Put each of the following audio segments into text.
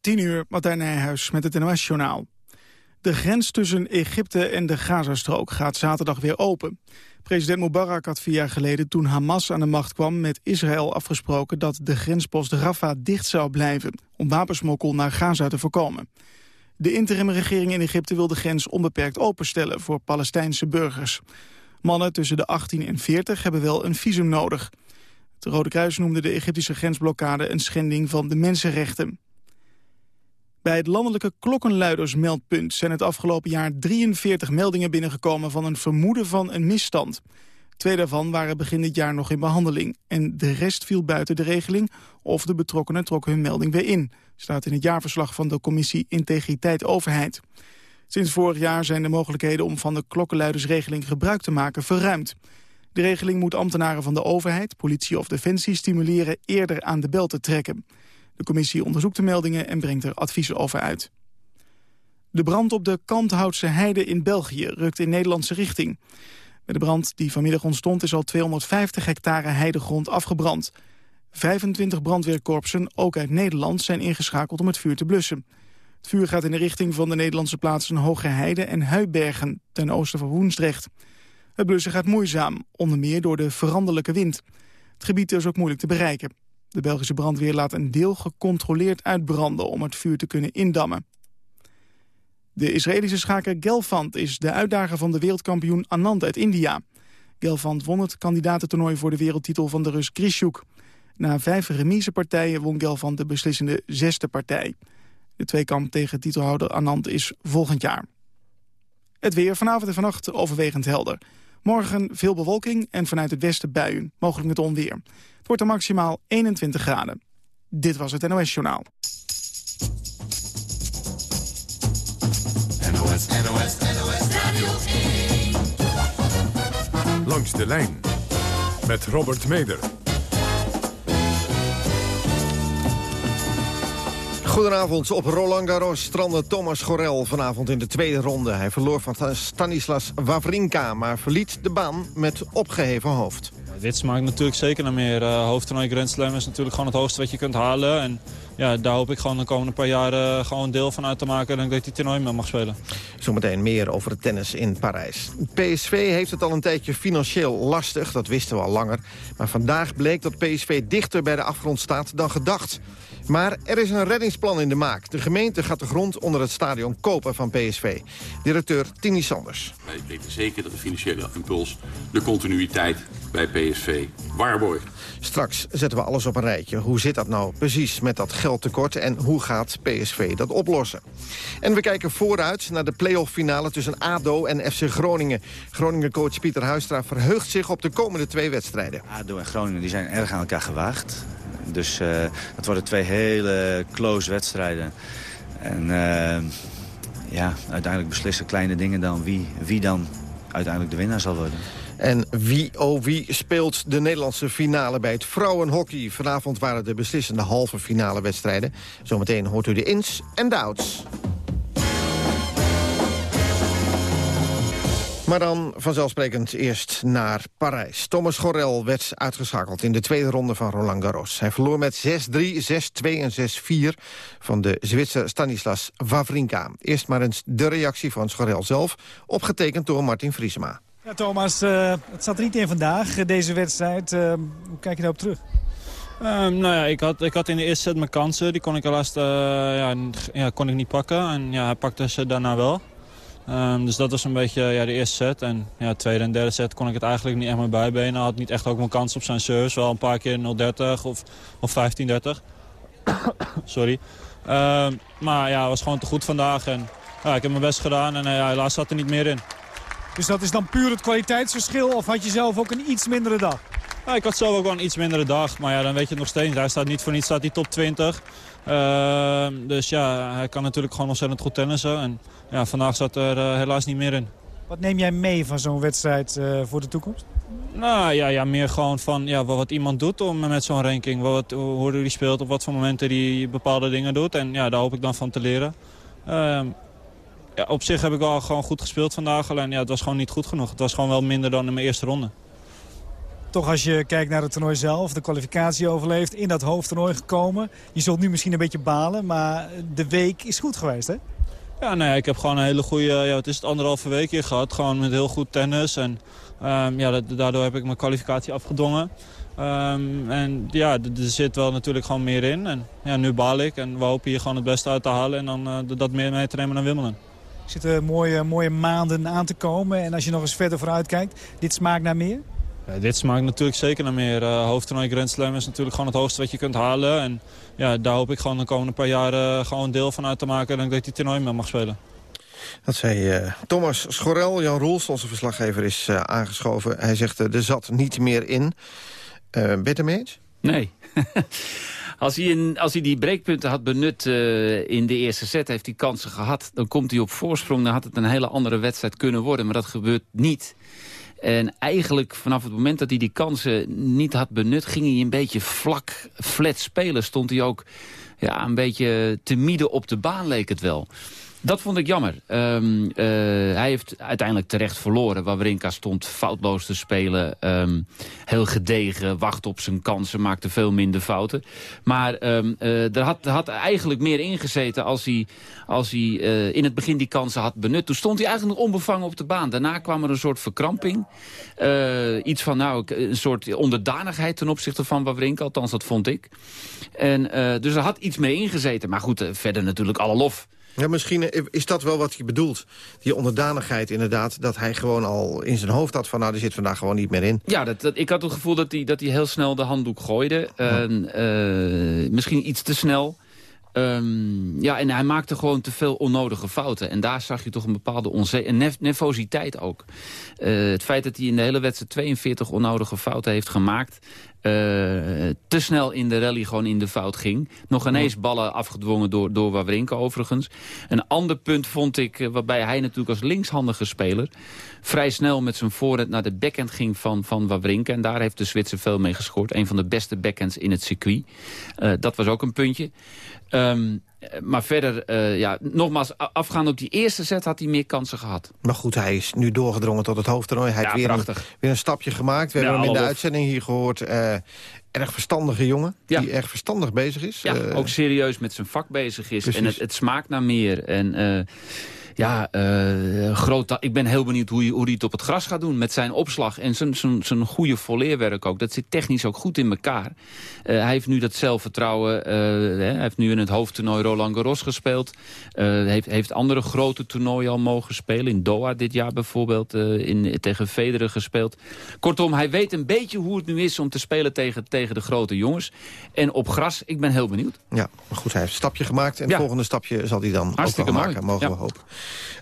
10 uur, Martijn Nijhuis met het NOS-journaal. De grens tussen Egypte en de Gazastrook gaat zaterdag weer open. President Mubarak had vier jaar geleden toen Hamas aan de macht kwam... met Israël afgesproken dat de grenspost Rafah dicht zou blijven... om wapensmokkel naar Gaza te voorkomen. De interimregering in Egypte wil de grens onbeperkt openstellen... voor Palestijnse burgers. Mannen tussen de 18 en 40 hebben wel een visum nodig. Het Rode Kruis noemde de Egyptische grensblokkade... een schending van de mensenrechten. Bij het landelijke klokkenluidersmeldpunt zijn het afgelopen jaar 43 meldingen binnengekomen van een vermoeden van een misstand. Twee daarvan waren begin dit jaar nog in behandeling. En de rest viel buiten de regeling of de betrokkenen trokken hun melding weer in. Staat in het jaarverslag van de commissie Integriteit Overheid. Sinds vorig jaar zijn de mogelijkheden om van de klokkenluidersregeling gebruik te maken verruimd. De regeling moet ambtenaren van de overheid, politie of defensie stimuleren eerder aan de bel te trekken. De commissie onderzoekt de meldingen en brengt er adviezen over uit. De brand op de Kanthoutse Heide in België rukt in Nederlandse richting. Bij de brand die vanmiddag ontstond is al 250 hectare heidegrond afgebrand. 25 brandweerkorpsen, ook uit Nederland, zijn ingeschakeld om het vuur te blussen. Het vuur gaat in de richting van de Nederlandse plaatsen Hoge Heide en Huibergen, ten oosten van Woensdrecht. Het blussen gaat moeizaam, onder meer door de veranderlijke wind. Het gebied is ook moeilijk te bereiken. De Belgische brandweer laat een deel gecontroleerd uitbranden om het vuur te kunnen indammen. De Israëlische schaker Gelfand is de uitdager van de wereldkampioen Anand uit India. Gelfand won het kandidatentoernooi voor de wereldtitel van de Rus Grishuk. Na vijf remisepartijen won Gelfand de beslissende zesde partij. De tweekamp tegen titelhouder Anand is volgend jaar. Het weer vanavond en vannacht overwegend helder. Morgen veel bewolking en vanuit het westen buien, mogelijk met onweer. Het wordt er maximaal 21 graden. Dit was het NOS Journaal. NOS, NOS, NOS Radio 1. Langs de lijn met Robert Meder. Goedenavond. Op Roland Garros strandde Thomas Gorel vanavond in de tweede ronde. Hij verloor van Stanislas Wawrinka, maar verliet de baan met opgeheven hoofd. Dit smaakt natuurlijk zeker naar meer. Uh, hoofdtoernooi Grand Slam is natuurlijk gewoon het hoogste wat je kunt halen. En ja, daar hoop ik gewoon de komende paar jaar uh, gewoon deel van uit te maken... en dat ik die toernooi mee mag spelen. Zometeen meer over het tennis in Parijs. PSV heeft het al een tijdje financieel lastig, dat wisten we al langer. Maar vandaag bleek dat PSV dichter bij de afgrond staat dan gedacht. Maar er is een reddingsplan in de maak. De gemeente gaat de grond onder het stadion kopen van PSV. Directeur Tini Sanders. Wij weten zeker dat de financiële impuls de continuïteit bij PSV waarborgt. Straks zetten we alles op een rijtje. Hoe zit dat nou precies met dat geldtekort en hoe gaat PSV dat oplossen? En we kijken vooruit naar de playoff finale tussen ADO en FC Groningen. Groningen-coach Pieter Huistra verheugt zich op de komende twee wedstrijden. ADO en Groningen die zijn erg aan elkaar gewaagd. Dus uh, het worden twee hele close wedstrijden. En uh, ja, uiteindelijk beslissen kleine dingen dan wie, wie dan uiteindelijk de winnaar zal worden. En wie oh wie speelt de Nederlandse finale bij het vrouwenhockey? Vanavond waren de beslissende halve finale wedstrijden. Zometeen hoort u de ins en de outs. Maar dan vanzelfsprekend eerst naar Parijs. Thomas Gorel werd uitgeschakeld in de tweede ronde van Roland Garros. Hij verloor met 6-3, 6-2 en 6-4 van de Zwitser Stanislas Wawrinka. Eerst maar eens de reactie van Schorel zelf, opgetekend door Martin Vriesema. Ja, Thomas, uh, het zat er niet in vandaag, eh, deze wedstrijd. Uh, hoe kijk je daarop terug? Um, nou ja, ik had, ik had in de eerste set mijn kansen. Die kon ik helaas uh, ja, kon ik niet pakken. En ja, hij pakte ze daarna wel. Um, dus dat was een beetje ja, de eerste set. En ja, tweede en derde set kon ik het eigenlijk niet echt meer bijbenen. Had niet echt ook mijn kans op zijn service. Wel een paar keer 0-30 of, of 15-30. Sorry. Um, maar ja, het was gewoon te goed vandaag. En ja, ik heb mijn best gedaan en ja, helaas zat er niet meer in. Dus dat is dan puur het kwaliteitsverschil of had je zelf ook een iets mindere dag? Ja, ik had zelf ook wel een iets mindere dag, maar ja, dan weet je het nog steeds. Hij staat niet voor niets staat hij top 20. Uh, dus ja, hij kan natuurlijk gewoon ontzettend goed tennissen. En ja, vandaag zat er uh, helaas niet meer in. Wat neem jij mee van zo'n wedstrijd uh, voor de toekomst? Nou ja, ja, meer gewoon van ja, wat, iemand doet om, met zo'n ranking. Wat, hoe hij speelt, op wat voor momenten hij bepaalde dingen doet. En ja, daar hoop ik dan van te leren. Ja, op zich heb ik wel gewoon goed gespeeld vandaag. Alleen ja, het was gewoon niet goed genoeg. Het was gewoon wel minder dan in mijn eerste ronde. Toch als je kijkt naar het toernooi zelf, de kwalificatie overleeft, in dat hoofdtoernooi gekomen. Je zult nu misschien een beetje balen, maar de week is goed geweest, hè? Ja, nee, ik heb gewoon een hele goede, ja, het is het anderhalve week hier gehad. Gewoon met heel goed tennis. En ehm, ja, dat- daardoor heb ik mijn kwalificatie afgedwongen. Ehm, en ja, er zit wel natuurlijk gewoon meer in. En ja, nu baal ik en we hopen hier gewoon het beste uit te halen. En dan eh, dat meer mee te nemen naar Wimbledon. Er zitten mooie, mooie maanden aan te komen. En als je nog eens verder vooruit kijkt, dit smaakt naar meer? Ja, dit smaakt natuurlijk zeker naar meer. Eh hoofdtoernooi Grand Slam is natuurlijk gewoon het hoogste wat je kunt halen. En ja, daar hoop ik gewoon de komende paar jaar gewoon deel van uit te maken. En dat ik die toernooi mee mag spelen. Dat zei eh, Thomas Schorel. Jan Roels, onze verslaggever, is eh, aangeschoven. Hij zegt, eh, er zat niet meer in. Eh ermee eens? Nee. Als hij, als hij die breekpunten had benut eh, in de eerste set, heeft hij kansen gehad. Dan komt hij op voorsprong, dan had het een hele andere wedstrijd kunnen worden. Maar dat gebeurt niet. En eigenlijk vanaf het moment dat hij die kansen niet had benut... ging hij een beetje vlak, flat spelen. Stond hij ook ja, een beetje te midden op de baan, leek het wel. Dat vond ik jammer. Ehm, eh, hij heeft uiteindelijk terecht verloren. Wawrinka stond foutloos te spelen. ehm, heel gedegen, wacht op zijn kansen, maakte veel minder fouten. Maar eh, er, had, had eigenlijk meer ingezeten als hij, als hij eh, in het begin die kansen had benut. Toen stond hij eigenlijk nog onbevangen op de baan. Daarna kwam er een soort verkramping. Iets van nou, een soort onderdanigheid ten opzichte van Wawrinka. Althans, dat vond ik. En, dus er had iets mee ingezeten. Maar goed, verder natuurlijk alle lof. Ja, misschien is dat wel wat je bedoelt. Die onderdanigheid inderdaad, dat hij gewoon al in zijn hoofd had... van nou, er zit vandaag gewoon niet meer in. Ja, dat, dat- ik had het gevoel dat hij, dat hij heel snel de handdoek gooide. Eh, misschien iets te snel. Ehm, ja, en hij maakte gewoon te veel onnodige fouten. En daar zag je toch een bepaalde onze en nef- nervositeit ook. Eh, het feit dat hij in de hele wedstrijd 42 onnodige fouten heeft gemaakt... eh, te snel in de rally gewoon in de fout ging. Nog ineens ballen afgedwongen door, door Wawrinka overigens. Een ander punt vond ik, eh, waarbij hij natuurlijk als linkshandige speler... vrij snel met zijn voorhand naar de backhand ging van, van Wawrinka. En daar heeft de Zwitser veel mee gescoord. Een van de beste backhands in het circuit. Eh, dat was ook een puntje. Ehm, eh, maar verder, eh, ja, nogmaals, afgaand op die eerste set had hij meer kansen gehad. Maar goed, hij is nu doorgedrongen tot het hoofdtoernooi. Hij Ja, heeft weer een, weer een stapje gemaakt. We hebben hem in de uitzending hier gehoord. eh, erg verstandige jongen, Ja. die erg verstandig bezig is. Ja, Eh, ook serieus met zijn vak bezig is. Precies. En het, het smaakt naar meer. En ja, eh, groot, ik ben heel benieuwd hoe, hij- hoe hij het op het gras gaat doen. Met zijn opslag en zijn, zijn, zijn goede volleerwerk ook. Dat zit technisch ook goed in elkaar. Eh, hij heeft nu dat zelfvertrouwen. eh, hij heeft nu in het hoofdtoernooi Roland Garros gespeeld. Heeft, heeft andere grote toernooien al mogen spelen. In Doha dit jaar bijvoorbeeld. in, tegen Federer gespeeld. Kortom, hij weet een beetje hoe het nu is om te spelen tegen, tegen de grote jongens. En op gras, ik ben heel benieuwd. Ja, maar goed, hij heeft een stapje gemaakt. En het volgende stapje zal hij dan Hartstikke ook wel maken, mogen Ja. we hopen.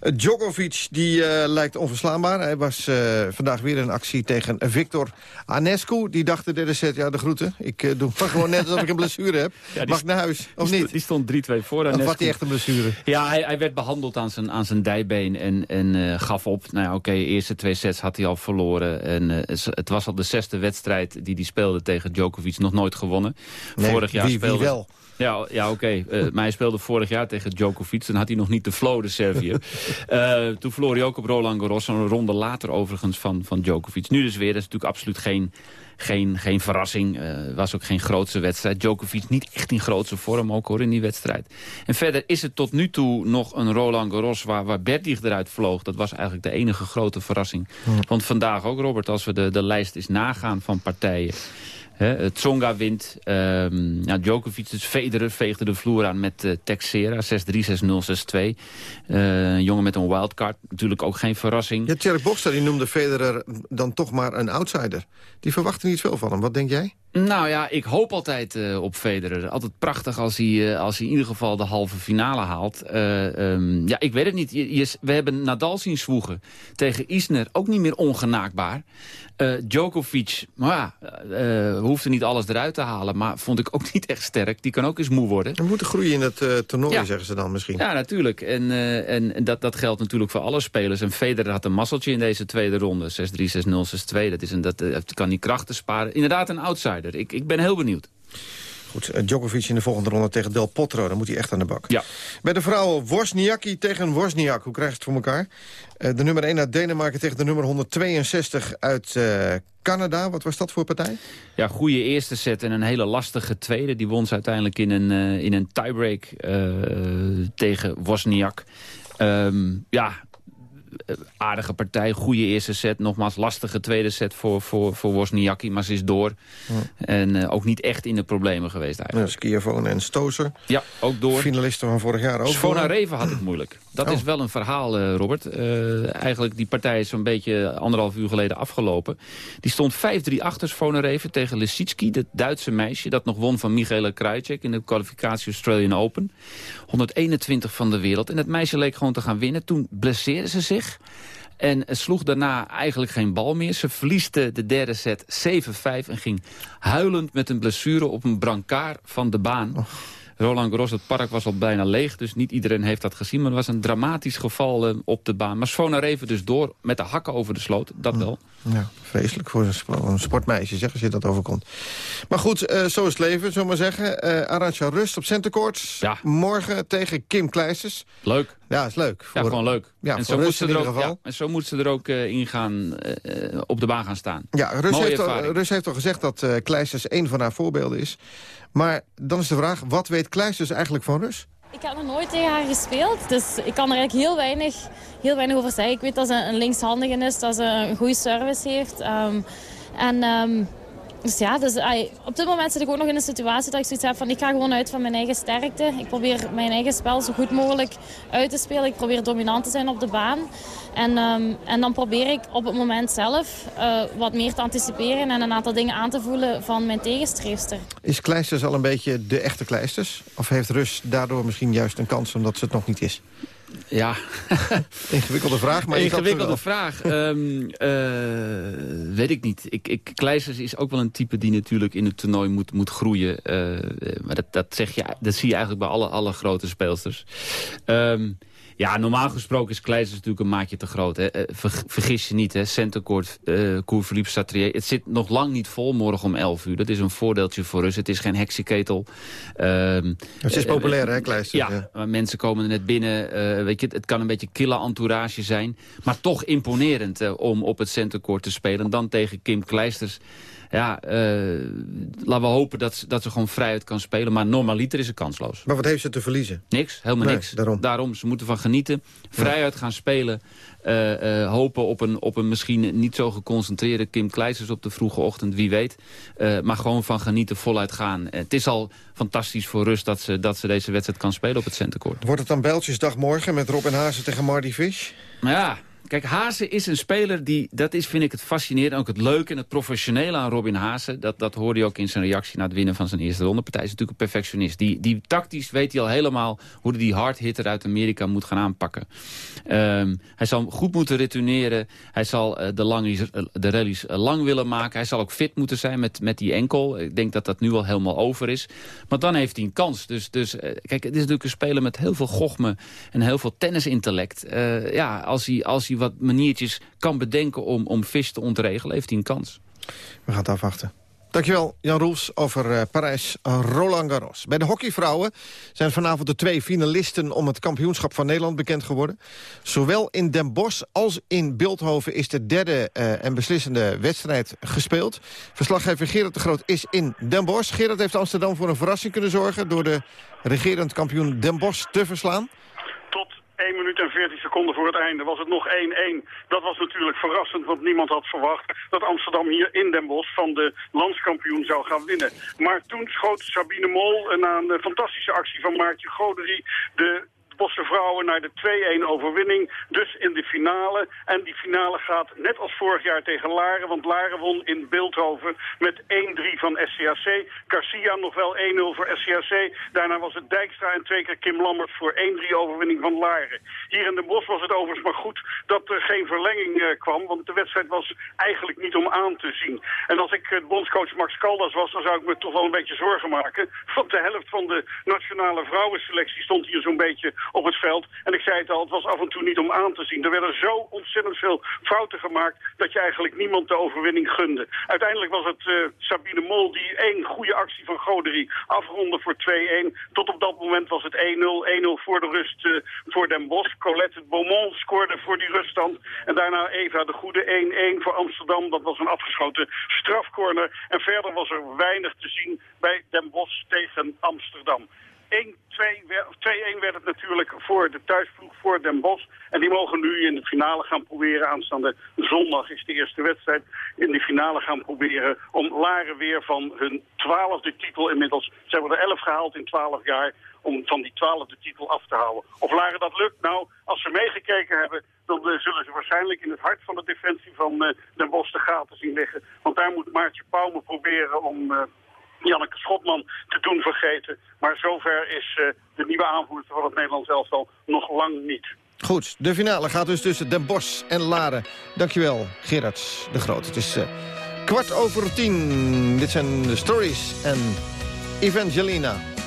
Uh, Djokovic, die eh, lijkt onverslaanbaar. Hij was eh, vandaag weer in actie tegen Victor Anescu. Die dacht de derde set, ja, de groeten. Ik eh, doe maar gewoon net alsof ik een blessure heb. Ja, Mag ik naar huis, of Die niet? Die stond 3-2 voor. Of Anescu. had hij echt een blessure? Ja, hij, hij werd behandeld aan zijn, aan zijn dijbeen en, en eh, gaf op. Nou ja, oké, de eerste twee sets had hij al verloren. En eh, het- was al de zesde wedstrijd die hij speelde tegen Djokovic. Nog nooit gewonnen. Nee, Vorig jaar wie, wie speelde... wel? Ja, ja oké. Eh, maar hij speelde vorig jaar tegen Djokovic. Toen had hij nog niet de flow, de Serviër. Eh, toen verloor hij ook op Roland Garros. Een ronde later overigens van, van Djokovic. Nu dus weer. Dat is natuurlijk absoluut geen, geen, geen verrassing. Het was ook geen grootste wedstrijd. Djokovic niet echt in grootste vorm ook hoor in die wedstrijd. En verder is het tot nu toe nog een Roland Garros waar, waar Bertig eruit vloog. Dat was eigenlijk de enige grote verrassing. Want vandaag ook Robert, als we de, de lijst eens nagaan van partijen. Tsonga wint. ehm Djokovic, dus Federer veegde de vloer aan met eh Texera. 6-3, 6-0, 6-2. Eh, een jongen met een wildcard. Natuurlijk ook geen verrassing. Ja, Tjerk Bokster die noemde Federer dan toch maar een outsider. Die verwachten niet veel van hem. Wat denk jij? Nou ja, ik hoop altijd eh, op Federer. Altijd prachtig als hij, eh, als hij in ieder geval de halve finale haalt. Eh, ehm, ja, ik weet het niet. Je, je- we hebben Nadal zien zwoegen tegen Isner. Ook niet meer ongenaakbaar. Djokovic, maar ja, we hoefden niet alles eruit te halen. Maar vond ik ook niet echt sterk. Die kan ook eens moe worden. We moeten groeien in het eh, toernooi, Ja. zeggen ze dan misschien. Ja, natuurlijk. En, en, en dat, dat geldt natuurlijk voor alle spelers. En Federer had een mazzeltje in deze tweede ronde. 6-3, 6-0, 6-2. Dat, is een, dat, eh, kan die krachten sparen. Inderdaad een outsider. Ik, ik ben heel benieuwd. Goed, eh, Djokovic in de volgende ronde tegen Del Potro. Dan moet hij echt aan de bak. Ja. Bij de vrouwen Wozniacki tegen Wozniak. Hoe krijg je het voor elkaar? Eh, de nummer 1 uit Denemarken tegen de nummer 162 uit eh, Canada. Wat was dat voor partij? Ja, goede eerste set en een hele lastige tweede. Die won ze uiteindelijk in een, in een tiebreak tegen Wozniak. Ehm, ja, aardige partij, goede eerste set. Nogmaals, lastige tweede set voor, voor, voor Wozniacki, maar ze is door. En eh, ook niet echt in de problemen geweest eigenlijk. Ja, en Stozer. Ja, ook door. Finalisten van vorig jaar ook. Svona. Reven had het moeilijk. Dat Oh. is wel een verhaal, eh, Robert. Eh, eigenlijk, die partij is zo'n beetje anderhalf uur geleden afgelopen. Die stond 5-3 achter Svona Reven tegen Lisicki, dat Duitse meisje... dat nog won van Michaela Krajicek in de kwalificatie Australian Open. 121 van de wereld. En het meisje leek gewoon te gaan winnen. Toen blesseerde ze zich. En sloeg daarna eigenlijk geen bal meer. Ze verliest de de derde set 7-5 en ging huilend met een blessure op een brancard van de baan. Roland Garros, het park was al bijna leeg, dus niet iedereen heeft dat gezien. Maar het was een dramatisch geval eh, op de baan. Maar Svona Reven dus door met de hakken over de sloot, dat wel. Ja, vreselijk voor een sp- een sportmeisje, zeg, als je dat overkomt. Maar goed, eh, zo is het leven, zullen we maar zeggen. Arantxa Rust op centercourts. Ja. Morgen tegen Kim Kleisters. Leuk. Ja, is leuk. Ja, gewoon leuk. Ja, en, zo moet Rust ze in er ook, geval. ja, en zo moet ze er ook eh, in gaan, eh, op de baan gaan staan. Ja, Rus Mooie heeft, al. Rus heeft al gezegd dat eh Kleisters één van haar voorbeelden is. Maar dan is de vraag, wat weet Kleisters eigenlijk van Rus? Ik heb nog nooit tegen haar gespeeld, dus ik kan er eigenlijk heel weinig, heel weinig over zeggen. Ik weet dat ze een linkshandige is, dat ze een goede service heeft. ehm, en ehm, dus ja, dus, op dit moment zit ik ook nog in een situatie dat ik zoiets heb van ik ga gewoon uit van mijn eigen sterkte. Ik probeer mijn eigen spel zo goed mogelijk uit te spelen. Ik probeer dominant te zijn op de baan. En, ehm, en dan probeer ik op het moment zelf eh, wat meer te anticiperen en een aantal dingen aan te voelen van mijn tegenstreefster. Is Kleisters al een beetje de echte Kleisters? Of heeft Rus daardoor misschien juist een kans omdat ze het nog niet is? Ja, Ingewikkelde vraag, maar Ingewikkelde vraag. Ehm, eh, weet ik niet. Ik, ik, Kleisters is ook wel een type die natuurlijk in het toernooi moet, moet groeien. Eh, maar dat, dat, zeg je, dat zie je eigenlijk bij alle, alle grote speelsters. Ehm, ja, normaal gesproken is Kleisters natuurlijk een maatje te groot. Hè. Eh, ver- vergis je niet, hè. Centercourt, eh Cour Philippe Satrier. Het zit nog lang niet vol morgen om 11 uur. Dat is een voordeeltje voor Rus. Het is geen heksenketel. Ehm, Het is eh, populair, hè, Kleisters? ja, mensen komen er net binnen. eh, weet je, het, kan een beetje kille entourage zijn. Maar toch imponerend eh, om op het centercourt te spelen. Dan tegen Kim Kleisters. Ja, eh, laten we hopen dat, ze- dat ze gewoon vrijuit kan spelen. Maar normaliter is ze kansloos. Maar wat heeft ze te verliezen? Niks, helemaal Nee, niks. daarom. ze moeten van genieten. Vrijuit gaan spelen. eh, eh, hopen op een, op een misschien niet zo geconcentreerde Kim Kleisters op de vroege ochtend, wie weet. Maar gewoon van genieten voluit gaan. Het is al fantastisch voor rust dat ze, dat ze deze wedstrijd kan spelen op het centercourt. Wordt het dan Bijltjesdag morgen met Rob en Hazen tegen Marty Fish? Ja, kijk, Hazen is een speler die, dat is vind ik het fascinerende, ook het leuke en het professionele aan Robin Hazen. Dat, dat hoorde je ook in zijn reactie na het winnen van zijn eerste rondepartij. Is natuurlijk een perfectionist. Die, die tactisch weet hij al helemaal hoe hij die hardhitter uit Amerika moet gaan aanpakken. Ehm, hij zal goed moeten retourneren. Hij zal eh, de, eh, de rallies eh, lang willen maken. Hij zal ook fit moeten zijn met, met die enkel. Ik denk dat dat nu al helemaal over is. Maar dan heeft hij een kans. Dus, dus eh, kijk, het is natuurlijk een speler met heel veel gochme en heel veel tennisintellect. Eh, ja, als hij, als hij wat maniertjes kan bedenken om, om vis te ontregelen, heeft hij een kans. We gaan het afwachten. Dankjewel, Jan Roels, over eh, Parijs Roland Garros. Bij de hockeyvrouwen zijn vanavond de twee finalisten... om het kampioenschap van Nederland bekend geworden. Zowel in Den Bosch als in Beeldhoven is de derde eh, en beslissende wedstrijd gespeeld. Verslaggever Gerard de Groot is in Den Bosch. Gerard heeft Amsterdam voor een verrassing kunnen zorgen... door de regerend kampioen Den Bosch te verslaan. Tot 1 minuut en 14 seconden voor het einde was het nog 1-1. Dat was natuurlijk verrassend, want niemand had verwacht dat Amsterdam hier in Den Bosch van de landskampioen zou gaan winnen. Maar toen schoot Sabine Mol na een eh, fantastische actie van Maartje Goderie de vrouwen naar de 2-1 overwinning. Dus in de finale. En die finale gaat net als vorig jaar tegen Laren. Want Laren won in Beeldhoven met 1-3 van SCAC. Garcia nog wel 1-0 voor SCAC. Daarna was het Dijkstra en twee keer Kim Lambert voor 1-3 overwinning van Laren. Hier in de Bos was het overigens maar goed dat er geen verlenging eh, kwam. Want de wedstrijd was eigenlijk niet om aan te zien. En als ik eh, bondscoach Max Caldas was, dan zou ik me toch wel een beetje zorgen maken. Want de helft van de nationale vrouwenselectie stond hier zo'n beetje op het veld. En ik zei het al, het was af en toe niet om aan te zien. Er werden zo ontzettend veel fouten gemaakt dat je eigenlijk niemand de overwinning gunde. Uiteindelijk was het uh, Sabine Mol die één goede actie van Goderie afronde voor 2-1. Tot op dat moment was het 1-0. 1-0 voor de rust uh, voor Den Bosch. Colette Beaumont scoorde voor die ruststand. En daarna Eva de Goede 1-1 voor Amsterdam. Dat was een afgeschoten strafcorner. En verder was er weinig te zien bij Den Bosch tegen Amsterdam. 1-2 werd het natuurlijk voor de thuisploeg, voor Den Bosch. En die mogen nu in de finale gaan proberen. Aanstaande zondag is de eerste wedstrijd. In de finale gaan proberen om Laren weer van hun twaalfde titel inmiddels. Ze hebben er elf gehaald in twaalf jaar om van die twaalfde titel af te houden. Of Laren dat lukt? Nou, als ze meegekeken hebben, dan uh, zullen ze waarschijnlijk in het hart van de defensie van uh, Den Bosch de gaten zien liggen. Want daar moet Maartje Pauwme proberen om... Uh, Janneke Schotman te doen vergeten. Maar zover is uh, de nieuwe aanvoerder van het Nederlands elftal nog lang niet. Goed, de finale gaat dus tussen Den Bosch en Laren. Dankjewel, Gerard de Groot. Het is uh, kwart over tien. Dit zijn de stories en Evangelina.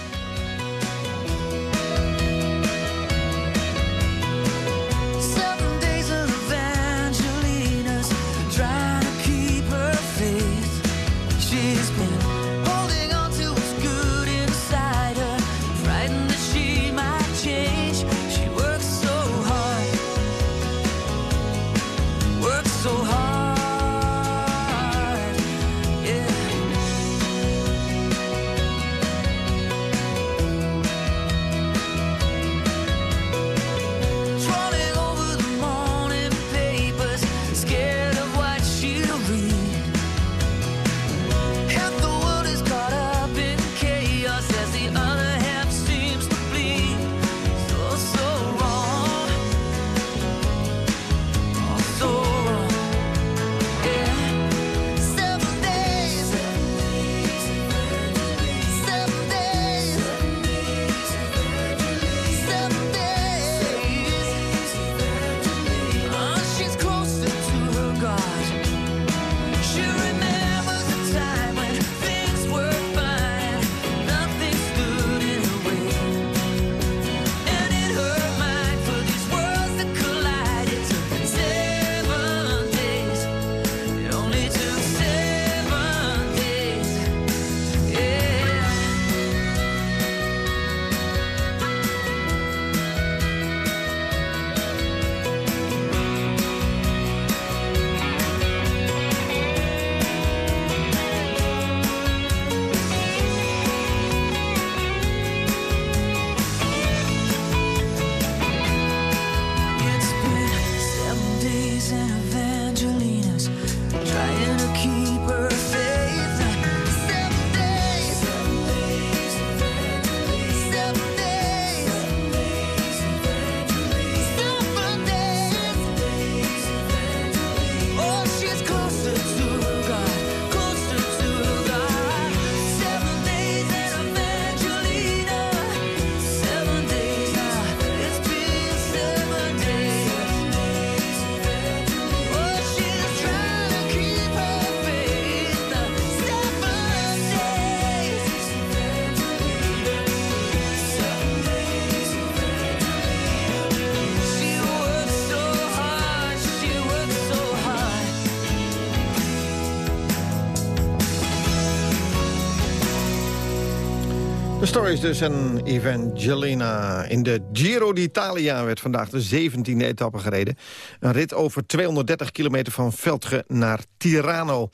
Stories dus en Evangelina. In de Giro d'Italia werd vandaag de 17e etappe gereden. Een rit over 230 kilometer van Veldge naar Tirano.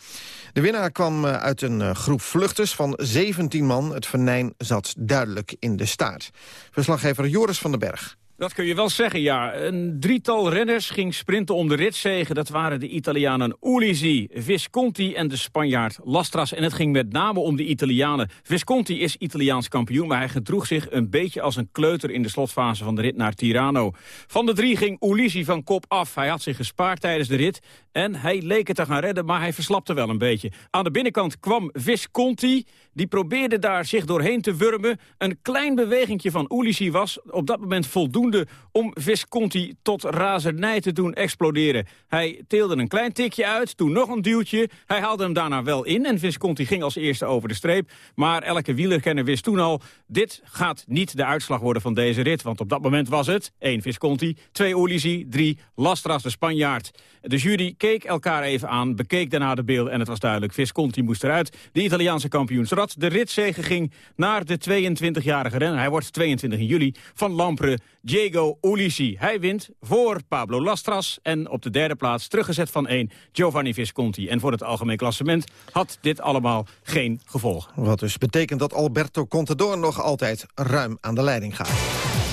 De winnaar kwam eh, uit een eh, groep vluchters van 17 man. Het venijn zat duidelijk in de staart. Verslaggever Joris van den Berg. Dat kun je wel zeggen, ja. Een drietal renners ging sprinten om de ritzegen. Dat waren de Italianen Ulisi, Visconti en de Spanjaard Lastras. En het ging met name om de Italianen. Visconti is Italiaans kampioen, maar hij gedroeg zich een beetje als een kleuter... in de slotfase van de rit naar Tirano. Van de drie ging Ulisi van kop af. Hij had zich gespaard tijdens de rit en hij leek het te gaan redden, maar hij verslapte wel een beetje. Aan de binnenkant kwam Visconti. Die probeerde daar zich doorheen te wurmen. Een klein bewegingje van Ulisi was op dat moment voldoende om Visconti tot razernij te doen exploderen. Hij teelde een klein tikje uit, toen nog een duwtje. Hij haalde hem daarna wel in en Visconti ging als eerste over de streep. Maar elke wielerkenner wist toen al, dit gaat niet de uitslag worden van deze rit. Want op dat moment was het 1 Visconti, 2 Ulisi, 3 Lastras de Spanjaard. De jury keek elkaar even aan, bekeek daarna de beelden en het was duidelijk. Visconti moest eruit. De Italiaanse kampioensrad. De ritzege ging naar de 22-jarige renner. Hij wordt 22 juli van Lampre, Diego Ulisi. Hij wint voor Pablo Lastras en op de derde plaats teruggezet van 1 Giovanni Visconti. En voor het algemeen klassement had dit allemaal geen gevolg. Wat dus betekent dat Alberto Contador nog altijd ruim aan de leiding gaat.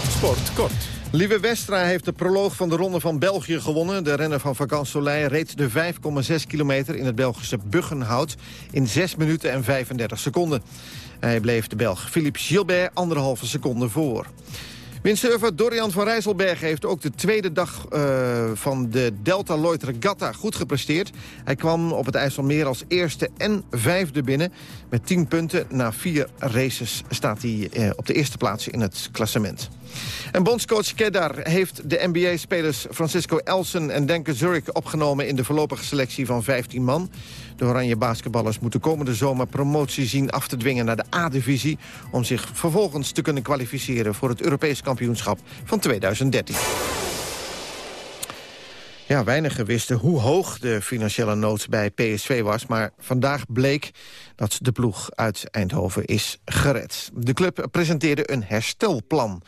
Sport kort. Lieve Westra heeft de proloog van de Ronde van België gewonnen. De renner van Vacan Soleil reed de 5,6 kilometer in het Belgische Buggenhout... in 6 minuten en 35 seconden. Hij bleef de Belg Philippe Gilbert anderhalve seconde voor. Windsurfer Dorian van Rijsselberg heeft ook de tweede dag uh, van de Delta Lloyd Regatta goed gepresteerd. Hij kwam op het IJsselmeer als eerste en vijfde binnen. Met 10 punten na vier races staat hij uh, op de eerste plaats in het klassement. En bondscoach Kedar heeft de NBA-spelers Francisco Elsen en Denke Zurich opgenomen in de voorlopige selectie van 15 man. De oranje basketballers moeten komende zomer promotie zien af te dwingen naar de A-divisie... om zich vervolgens te kunnen kwalificeren voor het Europees kampioenschap van 2013. Ja, weinigen wisten hoe hoog de financiële nood bij PSV was... maar vandaag bleek dat de ploeg uit Eindhoven is gered. De club presenteerde een herstelplan.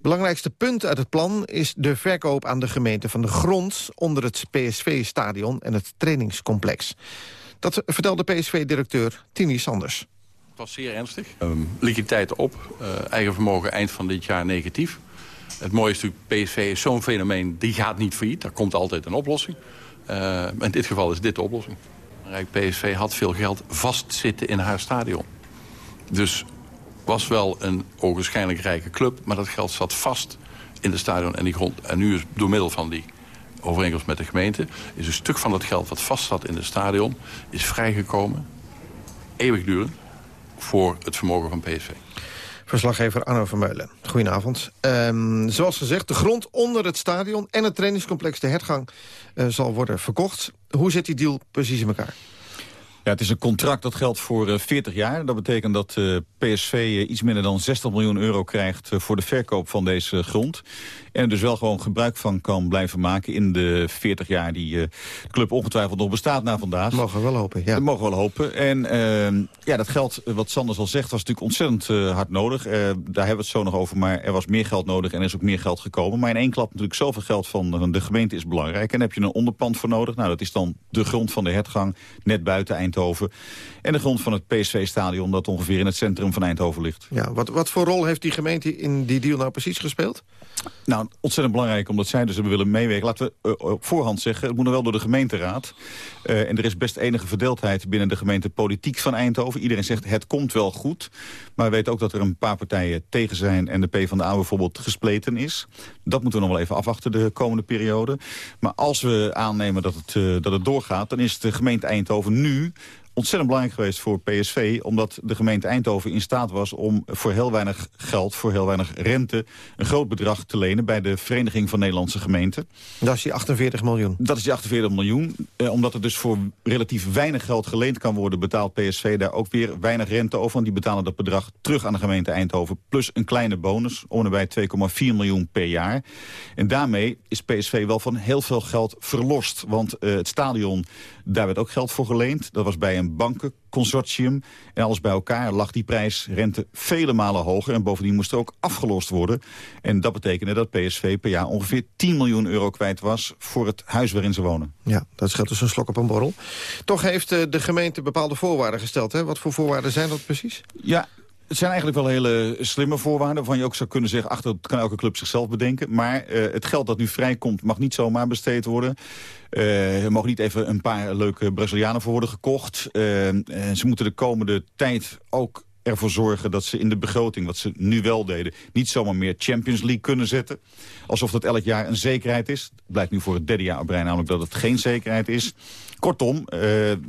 Belangrijkste punt uit het plan is de verkoop aan de gemeente van de grond... onder het PSV-stadion en het trainingscomplex. Dat vertelde PSV-directeur Tini Sanders. Het was zeer ernstig. Um, liquiditeit op, uh, eigen vermogen eind van dit jaar negatief. Het mooie is natuurlijk, PSV is zo'n fenomeen, die gaat niet failliet. Daar komt altijd een oplossing. Uh, in dit geval is dit de oplossing. PSV had veel geld vastzitten in haar stadion. Dus was wel een ogenschijnlijk rijke club... maar dat geld zat vast in de stadion en die grond. En nu is door middel van die overeenkomst met de gemeente... is een stuk van dat geld wat vast zat in het stadion... is vrijgekomen, eeuwigdurend, voor het vermogen van PSV. Verslaggever Arno Vermeulen. Goedenavond. Um, zoals gezegd, de grond onder het stadion en het trainingscomplex De Hertgang uh, zal worden verkocht. Hoe zit die deal precies in elkaar? Ja, het is een contract dat geldt voor uh, 40 jaar. Dat betekent dat uh, PSV uh, iets minder dan 60 miljoen euro krijgt... voor de verkoop van deze grond. En er dus wel gewoon gebruik van kan blijven maken... in de 40 jaar die de club ongetwijfeld nog bestaat na vandaag. Mogen we wel hopen, ja. Dat mogen we wel hopen. En ehm, ja, dat geld, wat Sanders al zegt, was natuurlijk ontzettend hard nodig. daar hebben we het zo nog over, maar er was meer geld nodig... en er is ook meer geld gekomen. Maar in één klap natuurlijk zoveel geld van de gemeente is belangrijk. En daar heb je een onderpand voor nodig. Nou, dat is dan de grond van de hertgang, net buiten Eindhoven. En de grond van het PSV-stadion dat ongeveer in het centrum van Eindhoven ligt. Ja, wat, wat voor rol heeft die gemeente in die deal nou precies gespeeld? Nou, ontzettend belangrijk, omdat zij dus hebben willen meewerken. Laten we uh, op voorhand zeggen, het moet nog wel door de gemeenteraad. Uh, en er is best enige verdeeldheid binnen de gemeente politiek van Eindhoven. Iedereen zegt, het komt wel goed. Maar we weten ook dat er een paar partijen tegen zijn... en de PvdA bijvoorbeeld gespleten is. Dat moeten we nog wel even afwachten de komende periode. Maar als we aannemen dat het, uh, dat het doorgaat... dan is de gemeente Eindhoven nu ontzettend belangrijk geweest voor PSV... omdat de gemeente Eindhoven in staat was om voor heel weinig geld... voor heel weinig rente een groot bedrag te lenen... bij de Vereniging van Nederlandse Gemeenten. Dat is die 48 miljoen? Dat is die 48 miljoen. Eh, omdat er dus voor relatief weinig geld geleend kan worden... betaalt PSV daar ook weer weinig rente over. Want die betalen dat bedrag terug aan de gemeente Eindhoven... plus een kleine bonus, en 2,4 miljoen per jaar. En daarmee is PSV wel van heel veel geld verlost. Want uh, het stadion, daar werd ook geld voor geleend. Dat was bij een bankenconsortium. En alles bij elkaar lag die prijs rente vele malen hoger. En bovendien moest er ook afgelost worden. En dat betekende dat PSV per jaar ongeveer 10 miljoen euro kwijt was... voor het huis waarin ze wonen. Ja, dat scheelt dus een slok op een borrel. Toch heeft uh, de gemeente bepaalde voorwaarden gesteld. Hè? Wat voor voorwaarden zijn dat precies? Ja, het zijn eigenlijk wel hele slimme voorwaarden... waarvan je ook zou kunnen zeggen, achter dat kan elke club zichzelf bedenken. Maar uh, het geld dat nu vrijkomt mag niet zomaar besteed worden. Uh, er mogen niet even een paar leuke Brazilianen voor worden gekocht. Uh, ze moeten de komende tijd ook ervoor zorgen dat ze in de begroting, wat ze nu wel deden... niet zomaar meer Champions League kunnen zetten. Alsof dat elk jaar een zekerheid is. Het blijkt nu voor het derde jaar op rij namelijk dat het geen zekerheid is. Kortom, uh,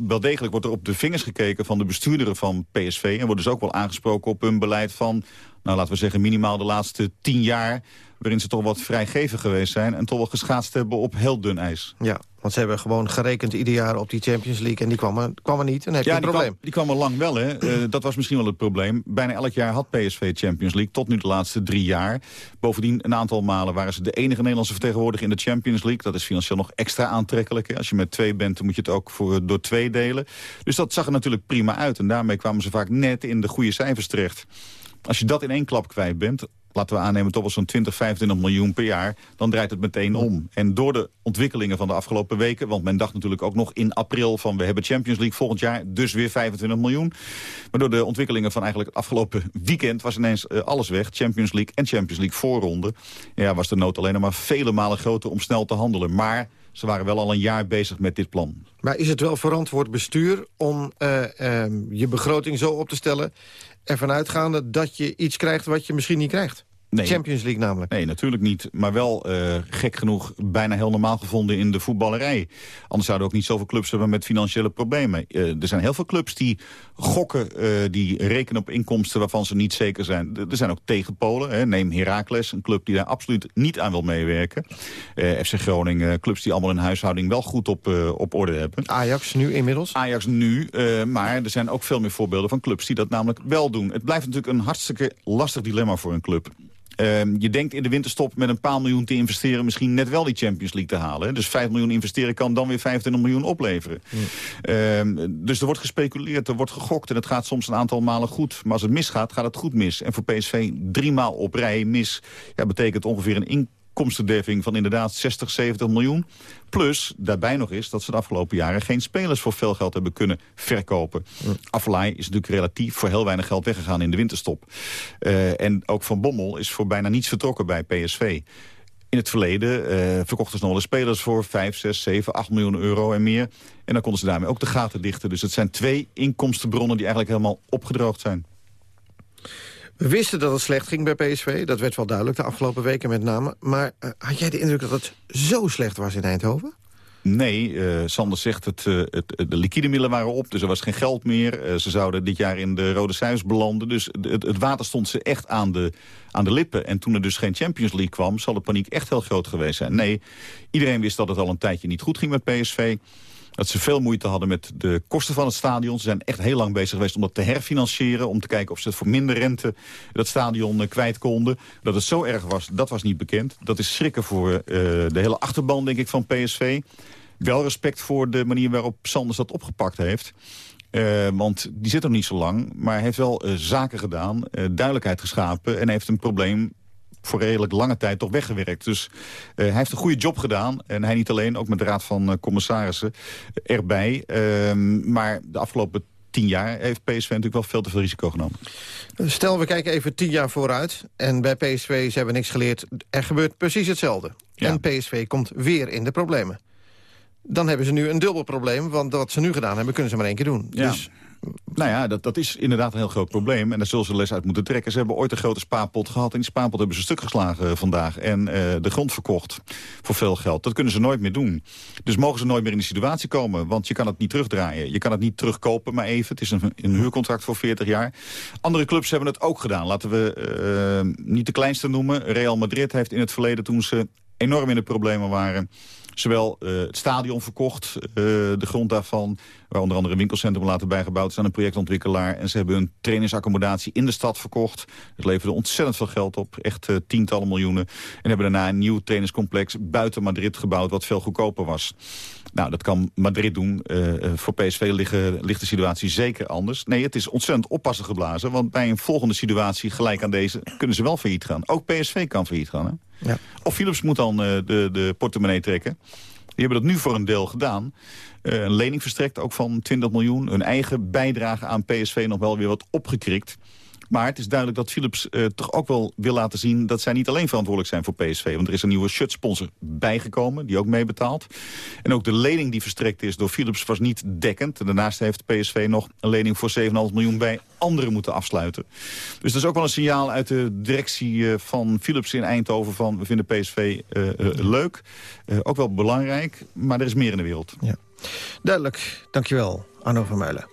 wel degelijk wordt er op de vingers gekeken van de bestuurderen van PSV... en worden dus ook wel aangesproken op hun beleid van... nou, laten we zeggen, minimaal de laatste tien jaar waarin ze toch wat vrijgevig geweest zijn... en toch wel geschaatst hebben op heel dun ijs. Ja, want ze hebben gewoon gerekend ieder jaar op die Champions League... en die kwam er, kwam er niet, en heb je ja, een die probleem. Kwam, die kwam er lang wel, hè. Uh, dat was misschien wel het probleem. Bijna elk jaar had PSV Champions League, tot nu de laatste drie jaar. Bovendien, een aantal malen waren ze de enige Nederlandse vertegenwoordiger in de Champions League. Dat is financieel nog extra aantrekkelijk. Hè. Als je met twee bent, dan moet je het ook voor, door twee delen. Dus dat zag er natuurlijk prima uit. En daarmee kwamen ze vaak net in de goede cijfers terecht. Als je dat in één klap kwijt bent, laten we aannemen toch wel zo'n 20, 25 miljoen per jaar, dan draait het meteen om. En door de ontwikkelingen van de afgelopen weken, want men dacht natuurlijk ook nog in april van we hebben Champions League volgend jaar, dus weer 25 miljoen. Maar door de ontwikkelingen van eigenlijk het afgelopen weekend was ineens uh, alles weg. Champions League en Champions League voorronde. Ja, was de nood alleen maar vele malen groter om snel te handelen. Maar ze waren wel al een jaar bezig met dit plan. Maar is het wel verantwoord bestuur om uh, uh, je begroting zo op te stellen ervan uitgaande dat je iets krijgt wat je misschien niet krijgt. Nee. Champions League namelijk. Nee, natuurlijk niet. Maar wel uh, gek genoeg bijna heel normaal gevonden in de voetballerij. Anders zouden ook niet zoveel clubs hebben met financiële problemen. Uh, er zijn heel veel clubs die gokken, uh, die rekenen op inkomsten waarvan ze niet zeker zijn. Er zijn ook tegenpolen. Hè. Neem Heracles, een club die daar absoluut niet aan wil meewerken. FC Groningen, clubs die allemaal hun huishouding wel goed op, op orde hebben. Ajax nu inmiddels? Ajax nu, maar er zijn ook veel meer voorbeelden van clubs die dat namelijk wel doen. Het blijft natuurlijk een hartstikke lastig dilemma voor een club. Uh, je denkt in de winterstop met een paar miljoen te investeren... misschien net wel die Champions League te halen. Hè? Dus 5 miljoen investeren kan dan weer 25 miljoen opleveren. Mm. Uh, dus er wordt gespeculeerd, er wordt gegokt... en het gaat soms een aantal malen goed. Maar als het misgaat, gaat het goed mis. En voor PSV drie maal op rij mis... Ja, betekent ongeveer een inkomstenderving van inderdaad 60, 70 miljoen. Plus, daarbij nog is dat ze de afgelopen jaren... geen spelers voor veel geld hebben kunnen verkopen. Mm. Aflaai is natuurlijk relatief voor heel weinig geld weggegaan in de winterstop. Uh, en ook Van Bommel is voor bijna niets vertrokken bij PSV. In het verleden uh, verkochten ze nog wel spelers voor 5, 6, 7, 8 miljoen euro en meer. En dan konden ze daarmee ook de gaten dichten. Dus het zijn twee inkomstenbronnen die eigenlijk helemaal opgedroogd zijn. We wisten dat het slecht ging bij PSV. Dat werd wel duidelijk de afgelopen weken met name. Maar uh, had jij de indruk dat het zo slecht was in Eindhoven? Nee, uh, Sander zegt het, het, de liquide middelen waren op, dus er was geen geld meer. Ze zouden dit jaar in de Rode Cijfers belanden. Dus het, het, water stond ze echt aan de, aan de lippen. En toen er dus geen Champions League kwam, zal de paniek echt heel groot geweest zijn. Nee, iedereen wist dat het al een tijdje niet goed ging met PSV. Dat ze veel moeite hadden met de kosten van het stadion. Ze zijn echt heel lang bezig geweest om dat te herfinancieren. Om te kijken of ze het voor minder rente dat stadion kwijt konden. Dat het zo erg was, dat was niet bekend. Dat is schrikken voor uh, de hele achterban, denk ik, van PSV. Wel respect voor de manier waarop Sanders dat opgepakt heeft. Uh, want die zit er niet zo lang, maar heeft wel zaken gedaan, duidelijkheid geschapen... en heeft een probleem voor redelijk lange tijd toch weggewerkt. Dus uh, hij heeft een goede job gedaan. En hij niet alleen, ook met de raad van uh, commissarissen erbij. Uh, maar de afgelopen tien jaar heeft PSV natuurlijk wel veel te veel risico genomen. Stel, we kijken even tien jaar vooruit. En bij PSV ze hebben niks geleerd. Er gebeurt precies hetzelfde. Ja. En PSV komt weer in de problemen. Dan hebben ze nu een dubbel probleem. Want wat ze nu gedaan hebben, kunnen ze maar één keer doen. Ja. Dus nou ja, dat, dat is inderdaad een heel groot probleem. En daar zullen ze les uit moeten trekken. Ze hebben ooit een grote spaarpot gehad. En die spaarpot hebben ze stuk geslagen vandaag. En uh, de grond verkocht voor veel geld. Dat kunnen ze nooit meer doen. Dus mogen ze nooit meer in die situatie komen. Want je kan het niet terugdraaien. Je kan het niet terugkopen maar even. Het is een, een huurcontract voor 40 jaar. Andere clubs hebben het ook gedaan. Laten we uh, niet de kleinste noemen. Real Madrid heeft in het verleden toen ze enorm in de problemen waren zowel uh, het stadion verkocht, de grond daarvan... waar onder andere een winkelcentrum later bijgebouwd is aan een projectontwikkelaar. En ze hebben hun trainingsaccommodatie in de stad verkocht. Het leverde ontzettend veel geld op, echt uh, tientallen miljoenen. En hebben daarna een nieuw trainingscomplex buiten Madrid gebouwd... wat veel goedkoper was. Nou, dat kan Madrid doen. voor PSV liggen, ligt de situatie zeker anders. Nee, het is ontzettend oppassen geblazen. Want bij een volgende situatie, gelijk aan deze... kunnen ze wel failliet gaan. Ook PSV kan failliet gaan, hè? Ja. Of Philips moet dan uh, de, de portemonnee trekken. Die hebben dat nu voor een deel gedaan. Uh, een lening verstrekt, ook van 20 miljoen. Hun eigen bijdrage aan PSV nog wel weer wat opgekrikt. Maar het is duidelijk dat Philips uh, toch ook wel wil laten zien... dat zij niet alleen verantwoordelijk zijn voor PSV. Want er is een nieuwe shirtsponsor bijgekomen, die ook meebetaalt. En ook de lening die verstrekt is door Philips was niet dekkend. En daarnaast heeft PSV nog een lening voor 7,5 miljoen bij anderen moeten afsluiten. Dus dat is ook wel een signaal uit de directie uh, van Philips in Eindhoven... van we vinden PSV uh, leuk, ook wel belangrijk, maar er is meer in de wereld. Ja. Duidelijk, dankjewel Arno van Meulen.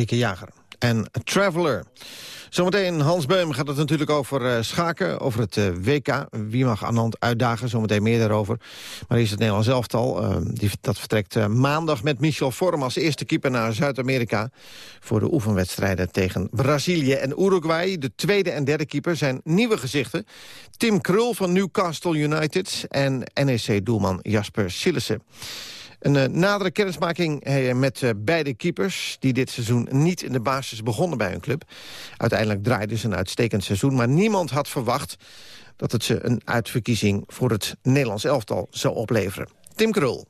Marieke Jager. En Traveler. Zometeen Hans Beum gaat het natuurlijk over uh, schaken, over het uh, WK. Wie mag Anand uitdagen, zometeen meer daarover. Maar is het Nederlands elftal, uh, die, dat vertrekt maandag met Michel Vorm als eerste keeper naar Zuid-Amerika... voor de oefenwedstrijden tegen Brazilië en Uruguay. De tweede en derde keeper zijn nieuwe gezichten. Tim Krul van Newcastle United en NEC-doelman Jasper Sillissen. Een uh, nadere kennismaking uh, met uh, beide keepers... die dit seizoen niet in de basis begonnen bij hun club. Uiteindelijk draaide ze een uitstekend seizoen... maar niemand had verwacht dat het ze een uitverkiezing... voor het Nederlands elftal zou opleveren. Tim Krul.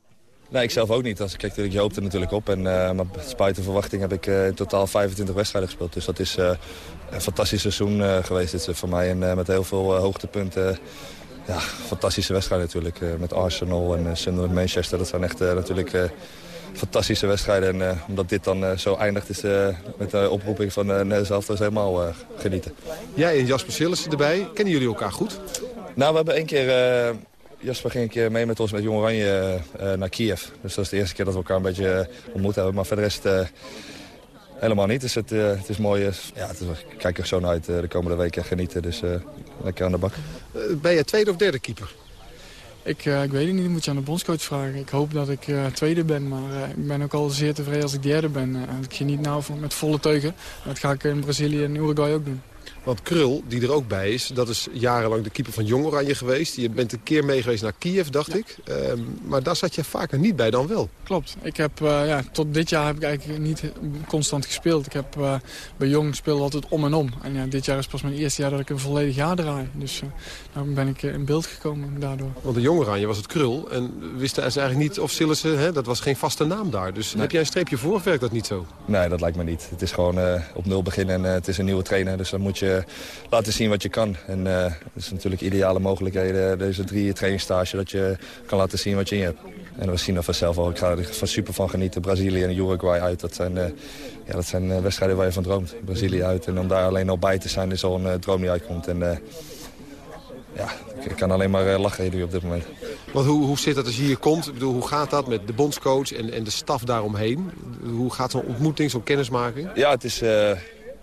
Nee, ik zelf ook niet. Als, kijk, je hoopt er natuurlijk op. En, maar buiten verwachting heb ik in totaal 25 wedstrijden gespeeld. Dus dat is een fantastisch seizoen geweest dit, voor mij. En met heel veel hoogtepunten ja, fantastische wedstrijd natuurlijk. Uh, met Arsenal en uh, Sunderland Manchester. Dat zijn echt uh, natuurlijk fantastische wedstrijden. En omdat dit dan zo eindigt is met de oproeping van uh, zelf, dat is helemaal genieten. Jij en Jasper Sillissen erbij. Kennen jullie elkaar goed? Nou, we hebben één keer... Jasper ging een keer mee met ons met Jong Oranje naar Kiev. Dus dat is de eerste keer dat we elkaar een beetje ontmoet hebben. Maar verder is het helemaal niet. Dus het, het is mooi. ja, het is, ik kijk er zo naar uit de komende weken genieten. Dus lekker aan de bak. Eh, ben je tweede of derde keeper? Ik, uh, ik weet het niet, dat moet je aan de bondscoach vragen. Ik hoop dat ik uh, tweede ben, maar uh, ik ben ook al zeer tevreden als ik derde ben. ik geniet nou van, met volle teugen. Dat ga ik in Brazilië en Uruguay ook doen. Want Krul, die er ook bij is, dat is jarenlang de keeper van Jong Oranje geweest. Je bent een keer mee geweest naar Kiev, dacht ik. Uh, maar daar zat je vaker niet bij dan wel. Klopt. Ik heb, uh, ja, tot dit jaar heb ik eigenlijk niet constant gespeeld. Ik heb uh, bij Jong speelde altijd om en om. En ja, dit jaar is pas mijn eerste jaar dat ik een volledig jaar draai. Dus daarom ben ik in beeld gekomen daardoor. Want de Jong Oranje was het Krul. En wisten ze eigenlijk niet of Sillissen, hè, dat was geen vaste naam daar. Dus nee. heb jij een streepje voor of werkt dat niet zo? Nee, dat lijkt me niet. Het is gewoon op nul beginnen en het is een nieuwe trainer. Dus dan moet je laten zien wat je kan. En uh, dat is natuurlijk ideale mogelijkheden, deze drie trainingstage, dat je kan laten zien wat je in hebt. En we zien er vanzelf al. Ik ga er van super van genieten. Brazilië en Uruguay uit. Dat zijn, uh, ja, dat zijn uh, wedstrijden waar je van droomt. Brazilië uit. En om daar alleen al bij te zijn is al een droom die uitkomt. En ja, ik kan alleen maar lachen nu op dit moment. Want hoe, hoe zit dat als je hier komt? Ik bedoel, hoe gaat dat met de bondscoach en, en de staf daaromheen? Hoe gaat zo'n ontmoeting, zo'n kennismaking? Ja, het is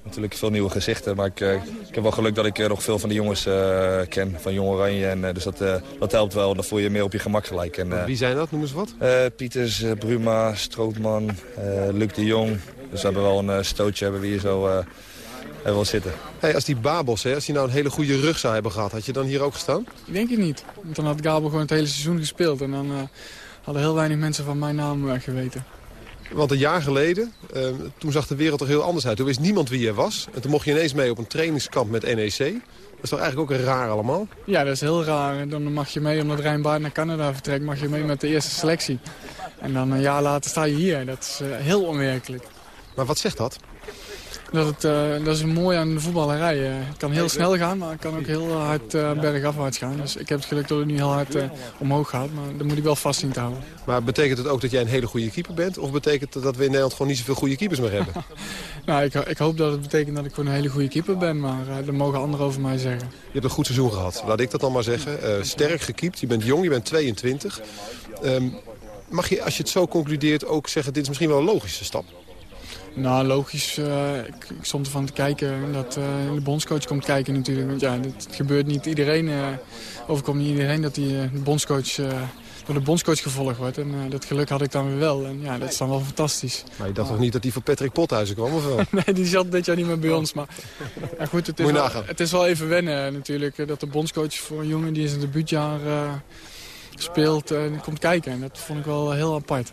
natuurlijk veel nieuwe gezichten. Maar ik, ik heb wel geluk dat ik nog veel van de jongens uh, ken, van Jong Oranje. En, uh, dus dat, uh, dat helpt wel, dan voel je meer op je gemak gelijk. En, Wie zijn dat, noem eens wat? Pieters, Bruma, Strootman, Luc de Jong. Dus we hebben wel een stootje hebben we hier zo wel zitten. Hey, als die Babels, hè, als die nou een hele goede rug zou hebben gehad, had je dan hier ook gestaan? Ik denk het niet. Want dan had Gabel gewoon het hele seizoen gespeeld. En dan hadden heel weinig mensen van mijn naam geweten. Want een jaar geleden, uh, toen zag de wereld er heel anders uit. Toen wist niemand wie je was. En toen mocht je ineens mee op een trainingskamp met NEC. Dat is toch eigenlijk ook raar allemaal? Ja, dat is heel raar. Dan mag je mee, omdat Rijnbaard naar Canada vertrekt, mag je mee met de eerste selectie. En dan een jaar later sta je hier. Dat is uh, heel onwerkelijk. Maar wat zegt dat? Dat, het, uh, dat is mooi aan de voetballerij. Uh, het kan heel snel gaan, maar het kan ook heel hard uh, bergafwaarts gaan. Dus ik heb het geluk dat het nu heel hard omhoog gaat. Maar daar moet ik wel vast zien te houden. Maar betekent het ook dat jij een hele goede keeper bent? Of betekent het dat we in Nederland gewoon niet zoveel goede keepers meer hebben? nou, ik, ik, hoop dat het betekent dat ik gewoon een hele goede keeper ben. Maar dat mogen anderen over mij zeggen. Je hebt een goed seizoen gehad, laat ik dat dan maar zeggen. sterk gekiept, je bent jong, je bent 22. Um, mag je, als je het zo concludeert, ook zeggen... dit is misschien wel een logische stap? Nou, logisch. Uh, ik, ik, stond ervan te kijken dat uh, de bondscoach komt kijken natuurlijk. Want ja, het gebeurt niet iedereen, uh, overkomt niet iedereen dat die de bondscoach, door de bondscoach gevolgd wordt. En dat geluk had ik dan weer wel. En ja, dat is dan wel fantastisch. Maar je dacht toch niet dat die voor Patrick Pothuizen kwam, of wel? nee, die zat dit jaar niet meer bij ons. Maar ja, goed, het is, wel, het is wel even wennen natuurlijk. Dat de bondscoach voor een jongen die in zijn debuutjaar speelt, komt kijken. En dat vond ik wel heel apart.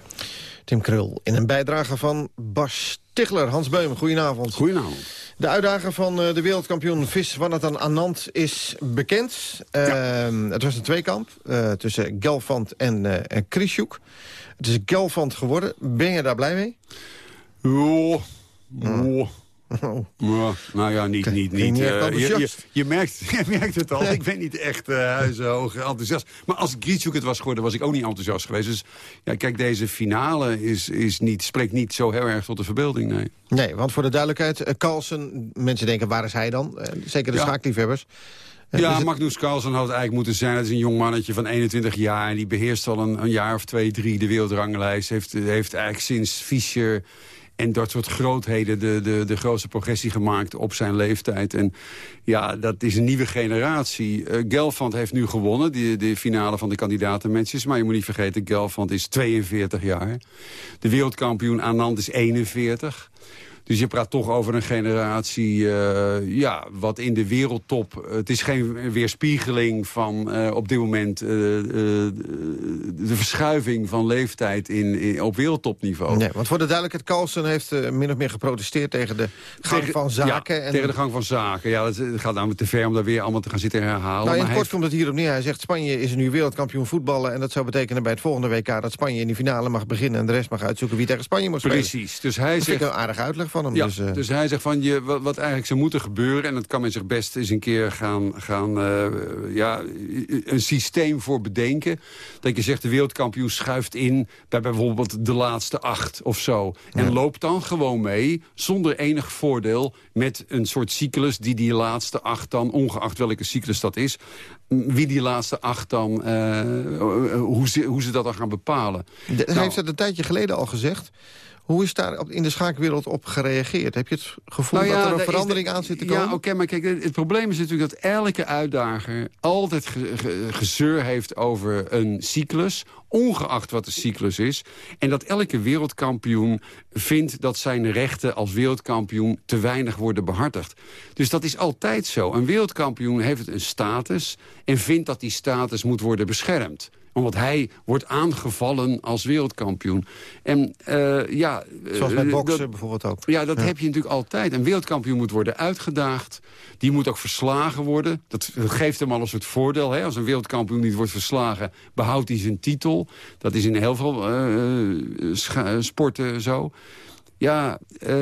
Tim Krul in een bijdrage van Bas Tichler. Hans Beum, goedenavond. Goedenavond. De uitdager van de wereldkampioen vis Wanathan Anand is bekend. Ja. Uh, het was een tweekamp uh, tussen Gelfand en, uh. Het is Gelfand geworden. Ben je daar blij mee? Oh, oh. Oh. Ja, nou ja, niet. niet, niet uh, je, je, je, merkt, je merkt het al. Ik ben niet echt uh, huizenhoog enthousiast. Maar als Grietshoek het was geworden, was ik ook niet enthousiast geweest. Dus ja, kijk, deze finale is, is niet, spreekt niet zo heel erg tot de verbeelding. Nee, nee want voor de duidelijkheid, Carlsen, mensen denken, waar is hij dan? zeker de ja. schaakliefhebbers. Ja, Magnus Carlsen had eigenlijk moeten zijn. Het is een jong mannetje van 21 jaar. En die beheerst al een, een jaar of twee, drie de wereldranglijst. Heeft, heeft eigenlijk sinds Fischer en dat soort grootheden de, de, de grootste progressie gemaakt op zijn leeftijd. En ja, dat is een nieuwe generatie. Uh, Gelfand heeft nu gewonnen, de, de finale van de kandidatenmatches. Maar je moet niet vergeten, Gelfand is 42 jaar. De wereldkampioen Anand is 41. Dus je praat toch over een generatie, uh, ja, wat in de wereldtop... Het is geen weerspiegeling van uh, op dit moment uh, de verschuiving van leeftijd in, in, op wereldtopniveau. Nee, want voor de duidelijkheid, Carlsen heeft min of meer geprotesteerd tegen de gang tegen, van zaken. Ja, en... tegen de gang van zaken. Ja, dat, gaat namelijk te ver om daar weer allemaal te gaan zitten herhalen. Nou, in kort komt het hierop neer. Hij zegt, Spanje is nu wereldkampioen voetballen... en dat zou betekenen bij het volgende WK dat Spanje in die finale mag beginnen... en de rest mag uitzoeken wie tegen Spanje moet spelen. Precies. Dus hij dat zegt... vind ik een aardige uitleg van hem. Ja, dus, uh... dus, hij zegt van je, wat, wat, eigenlijk zou moeten gebeuren... en dat kan men zich best eens een keer gaan, gaan uh, ja, een systeem voor bedenken. Dat je zegt de wereldkampioen schuift in bij bijvoorbeeld de laatste acht of zo. En loopt dan gewoon mee zonder enig voordeel met een soort cyclus... die die laatste acht dan, ongeacht welke cyclus dat is... wie die laatste acht dan, uh, hoe, ze, hoe ze dat dan gaan bepalen. De, nou, hij heeft dat een tijdje geleden al gezegd Hoe is daar in de schaakwereld op gereageerd? Heb je het gevoel Nou ja, dat er een verandering de- aan zit te komen? Ja, oké, maar kijk, het, het probleem is natuurlijk dat elke uitdager... altijd ge- ge- gezeur heeft over een cyclus, ongeacht wat de cyclus is. En dat elke wereldkampioen vindt dat zijn rechten als wereldkampioen... te weinig worden behartigd. Dus dat is altijd zo. Een wereldkampioen heeft een status... en vindt dat die status moet worden beschermd omdat hij wordt aangevallen als wereldkampioen. En eh, ja... Zoals bij eh, boksen dat- bijvoorbeeld ook. ja, dat heb je natuurlijk altijd. Een wereldkampioen moet worden uitgedaagd. Die moet ook verslagen worden. Dat, geeft hem al een soort voordeel. Hè? Als een wereldkampioen niet wordt verslagen, behoudt hij zijn titel. Dat is in heel veel eh, sporten zo. Ja, eh,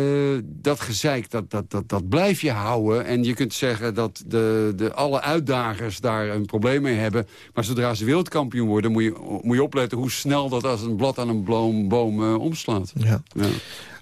dat gezeik, dat, dat, dat, dat blijf je houden. En je kunt zeggen dat de, de, alle uitdagers daar een probleem mee hebben. Maar zodra ze wereldkampioen worden, moet je, moet je opletten... hoe snel dat als een blad aan een boom, boom eh, omslaat. Ja. Ja.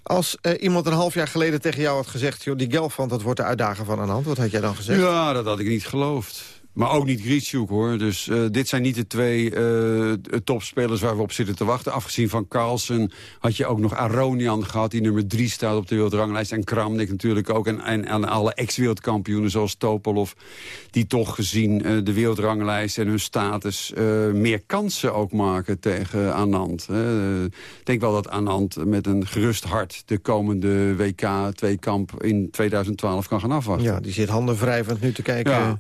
Als eh, iemand een half jaar geleden tegen jou had gezegd... Joh, die Gelfand, dat wordt de uitdager van een hand. Wat had jij dan gezegd? Ja, dat had ik niet geloofd. Maar ook niet Grietsjoek, hoor. Dus eh, dit zijn niet de twee eh, topspelers waar we op zitten te wachten. Afgezien van Carlsen had je ook nog Aronian gehad... die nummer drie staat op de wereldranglijst. En Kramnik natuurlijk ook. En, en, en alle ex-wereldkampioenen zoals Topolov... die toch gezien eh, de wereldranglijst en hun status... meer kansen ook maken tegen Anand. ik denk wel dat Anand met een gerust hart... de komende WK-2-kamp in 2012 kan gaan afwachten. Ja, die zit handen wrijvend nu te kijken Ja.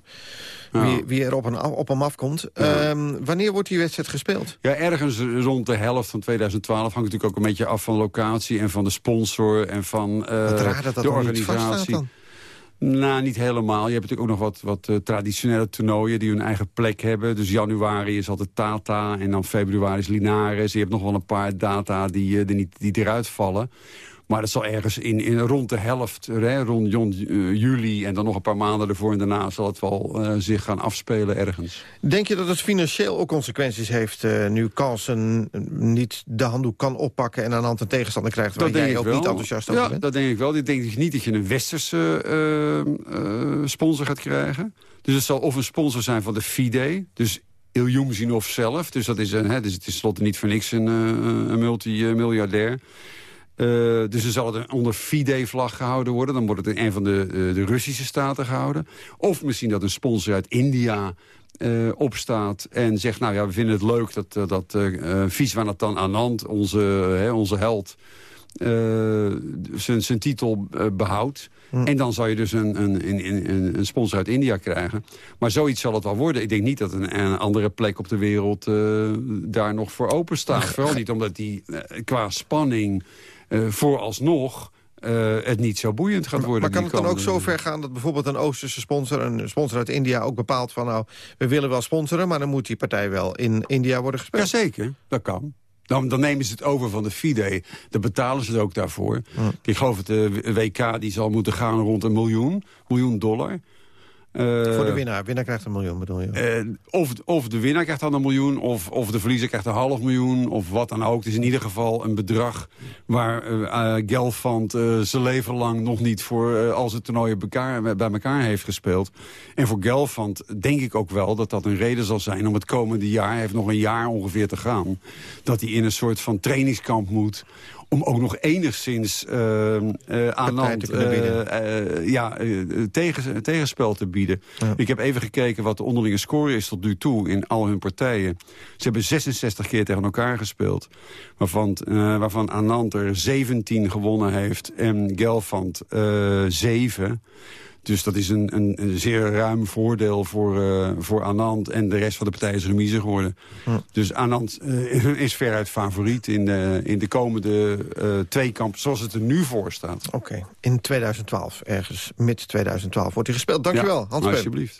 Wie, wie er op, een, op hem afkomt. Ehm, wanneer wordt die wedstrijd gespeeld? Ja, ergens rond de helft van 2012 hangt natuurlijk ook een beetje af van locatie... en van de sponsor en van eh, raar dat dat de organisatie. dan. Nou, niet helemaal. Je hebt natuurlijk ook nog wat, wat eh, traditionele toernooien die hun eigen plek hebben. Dus januari is altijd Tata en dan februari is Linares. Je hebt nog wel een paar data die, eh, die, niet, die eruit vallen. Maar dat zal ergens in, in rond de helft, hè, rond eh, juli... en dan nog een paar maanden ervoor en daarna zal het wel eh, zich gaan afspelen ergens. Denk je dat het financieel ook consequenties heeft... eh, nu Carlsen niet de handdoek kan oppakken... en aan de hand een tegenstander krijgt... waar jij ook niet enthousiast over ja, bent? dat denk ik wel. Ik denk dus niet dat je een westerse sponsor gaat krijgen. Dus het zal of een sponsor zijn van de FIDE... dus Ilyumzinov zelf. Dus, dat is een, hè, dus het is tenslotte niet voor niks een, een multimiljardair. Eh, dus er zal het onder FIDE-vlag gehouden worden. Dan wordt het in een van de, eh, de Russische staten gehouden. Of misschien dat een sponsor uit India eh, opstaat en zegt... nou ja, we vinden het leuk dat, eh, dat eh Viswanathan Anand, onze, hè, onze held... zijn zijn titel eh, behoudt. En dan zou je dus een, een, een, een, sponsor uit India krijgen. Maar zoiets zal het wel worden. Ik denk niet dat een, een andere plek op de wereld daar nog voor open staat. Vooral niet omdat die qua spanning vooralsnog... eh, het niet zo boeiend gaat worden. Maar kan het dan ook zo ver gaan dat bijvoorbeeld een Oosterse sponsor... een sponsor uit India ook bepaalt van... nou, we willen wel sponsoren, maar dan moet die partij wel in India worden gespeeld? Jazeker, dat kan. Dan, dan nemen ze het over van de FIDE. Dan betalen ze het ook daarvoor. Ik geloof dat de WK die zal moeten gaan rond een miljoen, miljoen dollar. Eh, Voor de winnaar. Winnaar krijgt een miljoen, bedoel je? eh, of, of de winnaar krijgt dan een miljoen, of, of de verliezer krijgt een half miljoen, of wat dan ook. Het is in ieder geval een bedrag waar eh, Gelfand zijn leven lang nog niet voor als het toernooi bij elkaar, bij elkaar heeft gespeeld. En voor Gelfand denk ik ook wel dat dat een reden zal zijn om het komende jaar, hij heeft nog een jaar ongeveer te gaan, dat hij in een soort van trainingskamp moet om ook nog enigszins eh, eh, aan land te eh, ja, tegen, tegenspel te bieden. Ik heb even gekeken wat de onderlinge score is tot nu toe in al hun partijen. Ze hebben 66 keer tegen elkaar gespeeld. Waarvan, waarvan Anand er 17 gewonnen heeft en Gelfand eh 7. Dus dat is een, een, een zeer ruim voordeel voor, eh, voor Anand. En de rest van de partij is remise geworden. Dus Anand eh, is veruit favoriet in de, in de komende eh twee kampen... zoals het er nu voor staat. Oké, in 2012, ergens mid 2012 wordt hij gespeeld. Dankjewel, Ja, Hans alsjeblieft.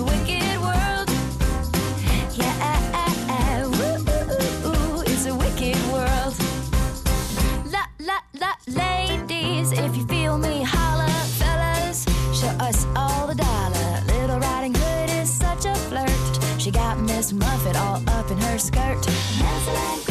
skirt.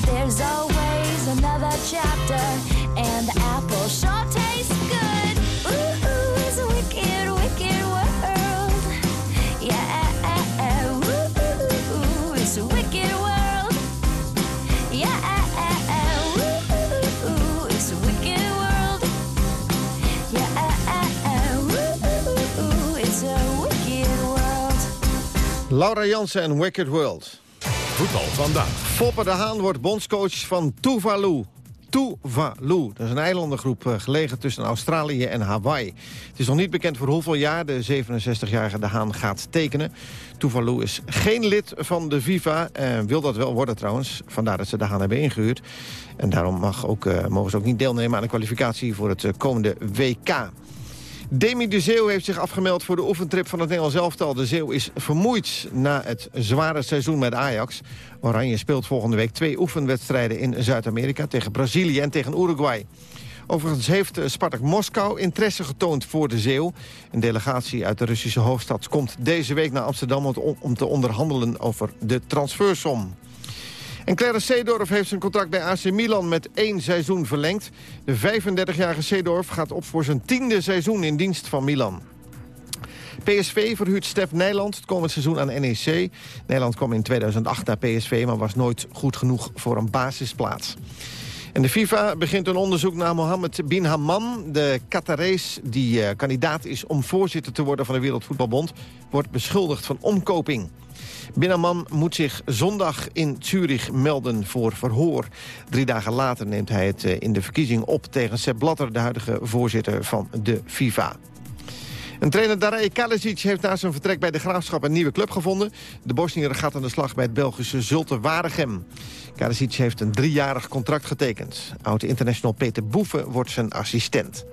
But there's always another chapter, and the apple sure tastes good. Ooh, ooh, it's a wicked, wicked world. Yeah, ooh, ooh, it's a wicked world. Yeah, ooh, ooh, ooh, it's a wicked world. Yeah, ooh, ooh, ooh, it's a wicked world. Laura Jansen en Wicked World. Voetbal vandaag. Foppe de Haan wordt bondscoach van Tuvalu. Tuvalu, dat is een eilandengroep eh, gelegen tussen Australië en Hawaii. Het is nog niet bekend voor hoeveel jaar de 67-jarige de Haan gaat tekenen. Tuvalu is geen lid van de FIFA, eh, wil dat wel worden trouwens. Vandaar dat ze de Haan hebben ingehuurd. En daarom mag ook, eh, mogen ze ook niet deelnemen aan de kwalificatie voor het komende WK. Demi de Zeeuw heeft zich afgemeld voor de oefentrip van het Nederlands elftal. De Zeeuw is vermoeid na het zware seizoen met Ajax. Oranje speelt volgende week twee oefenwedstrijden in Zuid-Amerika... tegen Brazilië en tegen Uruguay. Overigens heeft Spartak Moskou interesse getoond voor de Zeeuw. Een delegatie uit de Russische hoofdstad komt deze week naar Amsterdam... om te onderhandelen over de transfersom. En Clarence Seedorf heeft zijn contract bij AC Milan met één seizoen verlengd. De 35-jarige Seedorf gaat op voor zijn tiende seizoen in dienst van Milan. PSV verhuurt Stef Nijland het komend seizoen aan NEC. Nijland kwam in 2008 naar PSV, maar was nooit goed genoeg voor een basisplaats. En de FIFA begint een onderzoek naar Mohammed bin Hammam. De Qatarees die eh, kandidaat is om voorzitter te worden van de Wereldvoetbalbond... wordt beschuldigd van omkoping. Bin Hammam moet zich zondag in Zurich melden voor verhoor. Drie dagen later neemt hij het eh, in de verkiezing op tegen Sepp Blatter... de huidige voorzitter van de FIFA. En trainer Darij Kalisic heeft na zijn vertrek bij de Graafschap een nieuwe club gevonden. De Bosnier gaat aan de slag bij het Belgische Zulte Waregem. Kalisic heeft een driejarig contract getekend. Oud-international Peter Boeven wordt zijn assistent.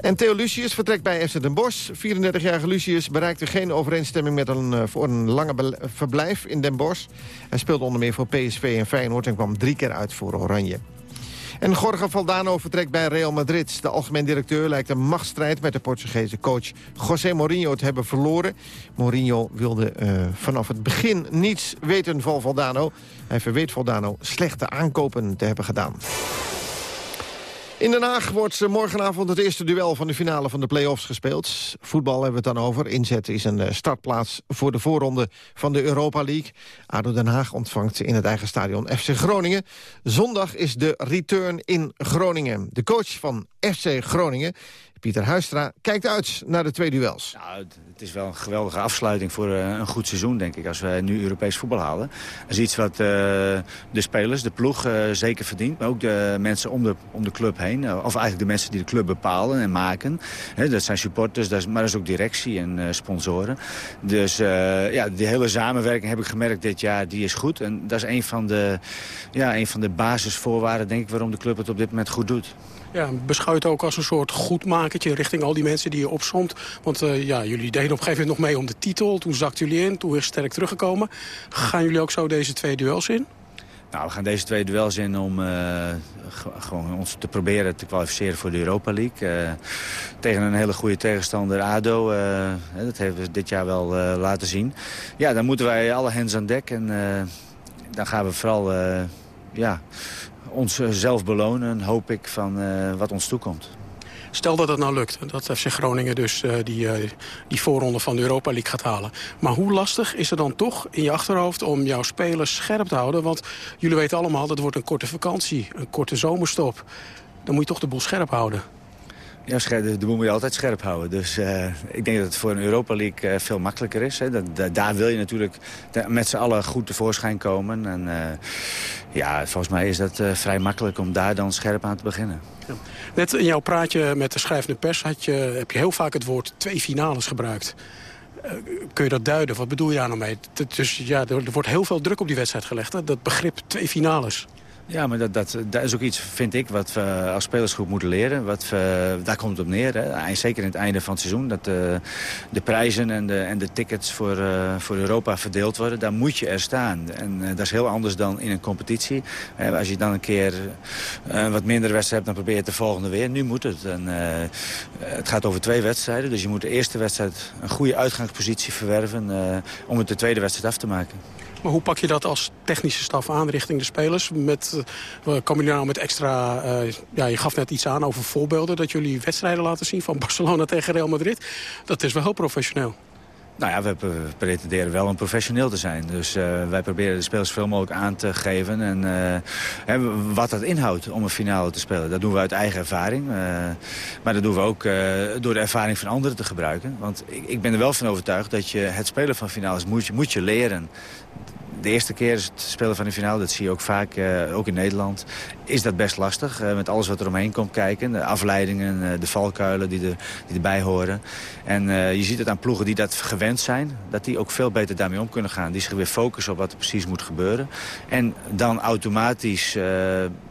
En Theo Lucius vertrekt bij FC Den Bosch. 34-jarige Lucius bereikte geen overeenstemming met een, eh, voor een lange verblijf in Den Bosch. Hij speelde onder meer voor PSV en Feyenoord en kwam drie keer uit voor Oranje. En Jorge Valdano vertrekt bij Real Madrid. De algemeen directeur lijkt een machtsstrijd met de Portugese coach José Mourinho te hebben verloren. Mourinho wilde eh, vanaf het begin niets weten van Valdano. Hij verweet Valdano slechte aankopen te hebben gedaan. In Den Haag wordt morgenavond het eerste duel van de finale van de play-offs gespeeld. Voetbal hebben we het dan over. Inzet is een eh, startplaats voor de voorronde van de Europa League. ADO Den Haag ontvangt in het eigen stadion FC Groningen. Zondag is de return in Groningen. De coach van FC Groningen, Pieter Huistra, kijkt uit naar de twee duels. Nou, het- is wel een geweldige afsluiting voor eh, een goed seizoen, denk ik. Als we nu Europees voetbal halen. Dat is iets wat eh, de spelers, de ploeg, eh, zeker verdient. Maar ook de mensen om de, om de club heen. Of eigenlijk de mensen die de club bepalen en maken. Dat zijn supporters, dat is, maar dat is ook directie en eh, sponsoren. Dus ja, die hele samenwerking heb ik gemerkt dit jaar, die is goed. En dat is een van de, ja, een van de basisvoorwaarden, denk ik, waarom de club het op dit moment goed doet. Ja, beschouw het ook als een soort goedmakertje richting al die mensen die je opsomt. Want eh, ja, jullie deden op een gegeven moment nog mee om de titel. Toen zakten jullie in, toen weer sterk teruggekomen. Gaan jullie ook zo deze twee duels in? Nou, we gaan deze twee duels in om eh, ge- gewoon ons te proberen te kwalificeren voor de Europa League. Eh, tegen een hele goede tegenstander, ADO. dat hebben we dit jaar wel laten zien. Ja, dan moeten wij alle hens aan dek. En dan gaan we vooral eh, ja, onszelf belonen, hoop ik, van eh, wat ons toekomt. Stel dat het nou lukt, dat FC Groningen dus uh, die, die voorronde van de Europa League gaat halen. Maar hoe lastig is het dan toch in je achterhoofd om jouw spelers scherp te houden? Want jullie weten allemaal, dat wordt een korte vakantie, een korte zomerstop. Dan moet je toch de boel scherp houden. Ja, de, moet je altijd scherp houden. Dus uh, ik denk dat het voor een Europa League uh, veel makkelijker is. Hè. Daar wil je natuurlijk met z'n allen goed tevoorschijn komen. En uh, ja, volgens mij is dat vrij makkelijk om daar dan scherp aan te beginnen. Net in jouw praatje met de schrijvende pers had je, heb je heel vaak het woord twee finales gebruikt. kun je dat duiden? Wat bedoel je daar nou mee? Dus ja, er, wordt heel veel druk op die wedstrijd gelegd. Dat begrip twee finales. Ja, maar dat, dat, dat is ook iets, vind ik, wat we als spelersgroep moeten leren. Wat daar komt het op neer. Hè. Zeker in het einde van het seizoen. Dat de, de prijzen en de, en de tickets voor, uh, voor Europa verdeeld worden. Daar moet je er staan. En uh, dat is heel anders dan in een competitie. Als je dan een keer wat minder wedstrijden hebt, dan probeer je het de volgende weer. Nu moet het. En, het gaat over twee wedstrijden. Dus je moet de eerste wedstrijd een goede uitgangspositie verwerven... om het de tweede wedstrijd af te maken. Maar hoe pak je dat als technische staf aan richting de spelers? Met, komen jullie nou met extra... Uh, ja, je gaf net iets aan over voorbeelden... dat jullie wedstrijden laten zien van Barcelona tegen Real Madrid. Dat is wel heel professioneel. Nou ja, we pretenderen wel een professioneel te zijn. Dus uh, wij proberen de spelers veel mogelijk aan te geven. En uh, wat dat inhoudt om een finale te spelen. Dat doen we uit eigen ervaring. Uh, maar dat doen we ook door de ervaring van anderen te gebruiken. Want ik, ik, ben er wel van overtuigd dat je het spelen van finales moet, moet je leren de eerste keer is het spelen van de finale, dat zie je ook vaak, uh, ook in Nederland, is dat best lastig. Uh, met alles wat er omheen komt kijken. De afleidingen, uh, de valkuilen die, er, die erbij horen. En je ziet het aan ploegen die dat gewend zijn, dat die ook veel beter daarmee om kunnen gaan. Die zich weer focussen op wat er precies moet gebeuren. En dan automatisch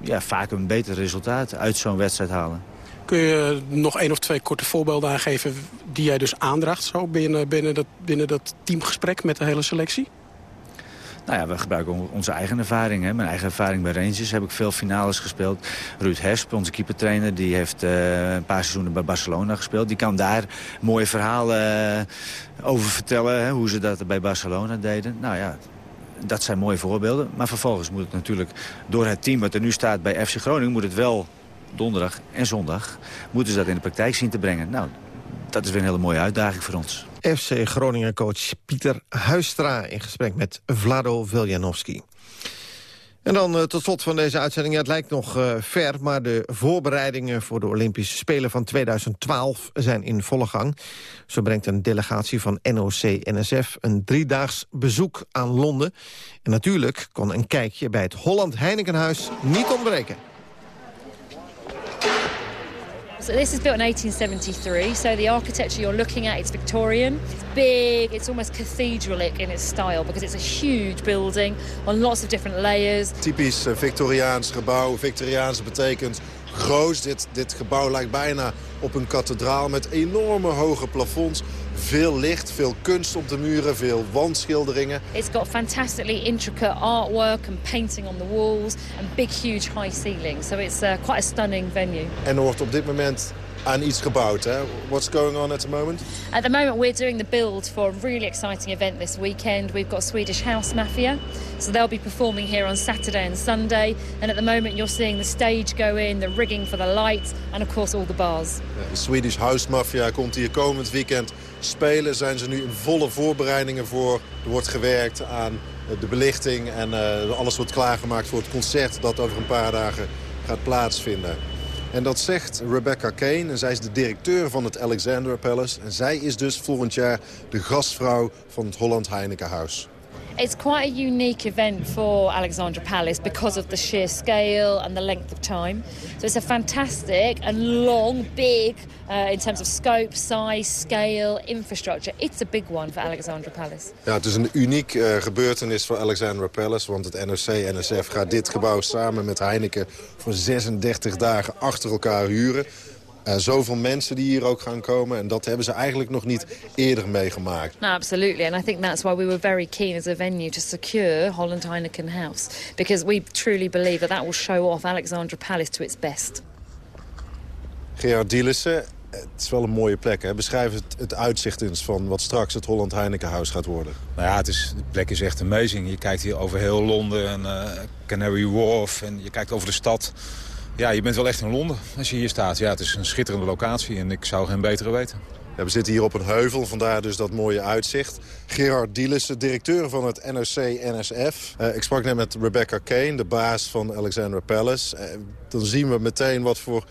ja, vaak een beter resultaat uit zo'n wedstrijd halen. Kun je nog één of twee korte voorbeelden aangeven die jij dus aandraagt zo binnen, binnen, dat, binnen dat teamgesprek met de hele selectie? Nou ja, we gebruiken onze eigen ervaring. Hè. Mijn eigen ervaring bij Rangers heb ik veel finales gespeeld. Ruud Hesp, onze keepertrainer, die heeft uh, een paar seizoenen bij Barcelona gespeeld. Die kan daar mooie verhalen uh, over vertellen, hè, hoe ze dat bij Barcelona deden. Nou ja, dat zijn mooie voorbeelden. Maar vervolgens moet het natuurlijk door het team wat er nu staat bij FC Groningen... moet het wel donderdag en zondag moeten ze dat in de praktijk zien te brengen. Nou, dat is weer een hele mooie uitdaging voor ons. FC Groningen-coach Pieter Huistra in gesprek met Vlado Viljanovski. En dan uh, tot slot van deze uitzending. Het lijkt nog uh, ver, maar de voorbereidingen voor de Olympische Spelen van 2012 zijn in volle gang. Zo brengt een delegatie van NOC-NSF een driedaags bezoek aan Londen. En natuurlijk kon een kijkje bij het Holland Heinekenhuis niet ontbreken. This is built in 1873. So the architecture you're looking at, it's Victorian. It's big. It's almost cathedralic in its style because it's a huge building on lots of different layers. Typisch uh, Victoriaans gebouw. Victoriaans betekent groot. Dit, dit gebouw lijkt bijna op een kathedraal met enorme hoge plafonds. Veel licht, veel kunst op de muren, veel wandschilderingen. It's got fantastically intricate artwork and painting on the walls and big huge high ceilings. So it's uh, quite a stunning venue. En er wordt op dit moment aan iets gebouwd. Hè? What's going on at the moment? At the moment we're doing the build for a really exciting event this weekend. We've got Swedish House Mafia. So they'll be performing here on Saturday and Sunday. And at the moment you're seeing the stage go in, the rigging for the lights and of course all the bars. de Swedish House Mafia komt hier komend weekend spelen. Zijn ze nu in volle voorbereidingen voor. Er wordt gewerkt aan de belichting en uh, alles wordt klaargemaakt voor het concert dat over een paar dagen gaat plaatsvinden. En dat zegt Rebecca Kane. En zij is de directeur van het Alexandra Palace. En zij is dus volgend jaar de gastvrouw van het Holland Heinekenhuis. It's quite a unique event for Alexandra Palace because of the sheer scale and the length of time. So it's a fantastic and long, big, uh, in terms of scope, size, scale, infrastructure. It's a big one for Alexandra Palace. Ja, het is een uniek uh, gebeurtenis voor Alexandra Palace. Want het NOC-NSF gaat dit gebouw samen met Heineken voor 36 dagen achter elkaar huren. Uh, zoveel mensen die hier ook gaan komen. En dat hebben ze eigenlijk nog niet eerder meegemaakt. No, absolutely. And I think that's why we were very keen as a venue to secure Holland Heineken House. Because we truly believe that that will show off Alexandra Palace to its best. Gerard Dielissen, het is wel een mooie plek. Hè? Beschrijf het, het uitzicht eens van wat straks het Holland Heinekenhuis gaat worden. Nou ja, het is, de plek is echt amazing. Je kijkt hier over heel Londen en uh, Canary Wharf en je kijkt over de stad. Ja, je bent wel echt in Londen als je hier staat. Ja, het is een schitterende locatie en ik zou geen betere weten. We zitten hier op een heuvel, vandaar dus dat mooie uitzicht. Gerard Dielissen, directeur van het NOC-NSF. Uh, ik sprak net met Rebecca Kane, de baas van Alexandra Palace. Uh, dan zien we meteen wat voor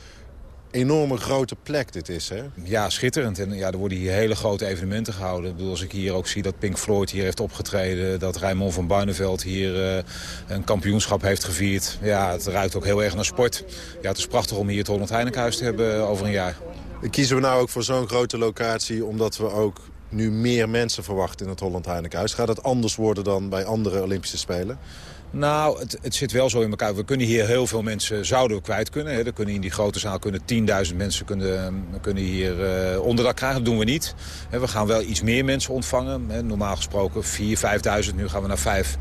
enorme grote plek dit is, hè? Ja, schitterend. En ja, er worden hier hele grote evenementen gehouden. Ik bedoel, als ik hier ook zie dat Pink Floyd hier heeft opgetreden... dat Raymond van Barneveld hier uh, een kampioenschap heeft gevierd. Ja, het ruikt ook heel erg naar sport. Ja, het is prachtig om hier het Holland Heinekenhuis te hebben over een jaar. Kiezen we nou ook voor zo'n grote locatie... omdat we ook nu meer mensen verwachten in het Holland Heinekenhuis? Gaat het anders worden dan bij andere Olympische Spelen? Nou, het, het, zit wel zo in elkaar. We kunnen hier heel veel mensen zouden we kwijt kunnen. Hè. Kunnen in die grote zaal kunnen 10.000 mensen kunnen, kunnen hier uh, onderdak krijgen. Dat doen we niet. We gaan wel iets meer mensen ontvangen. Normaal gesproken 4.000, 5.000. Nu gaan we naar 5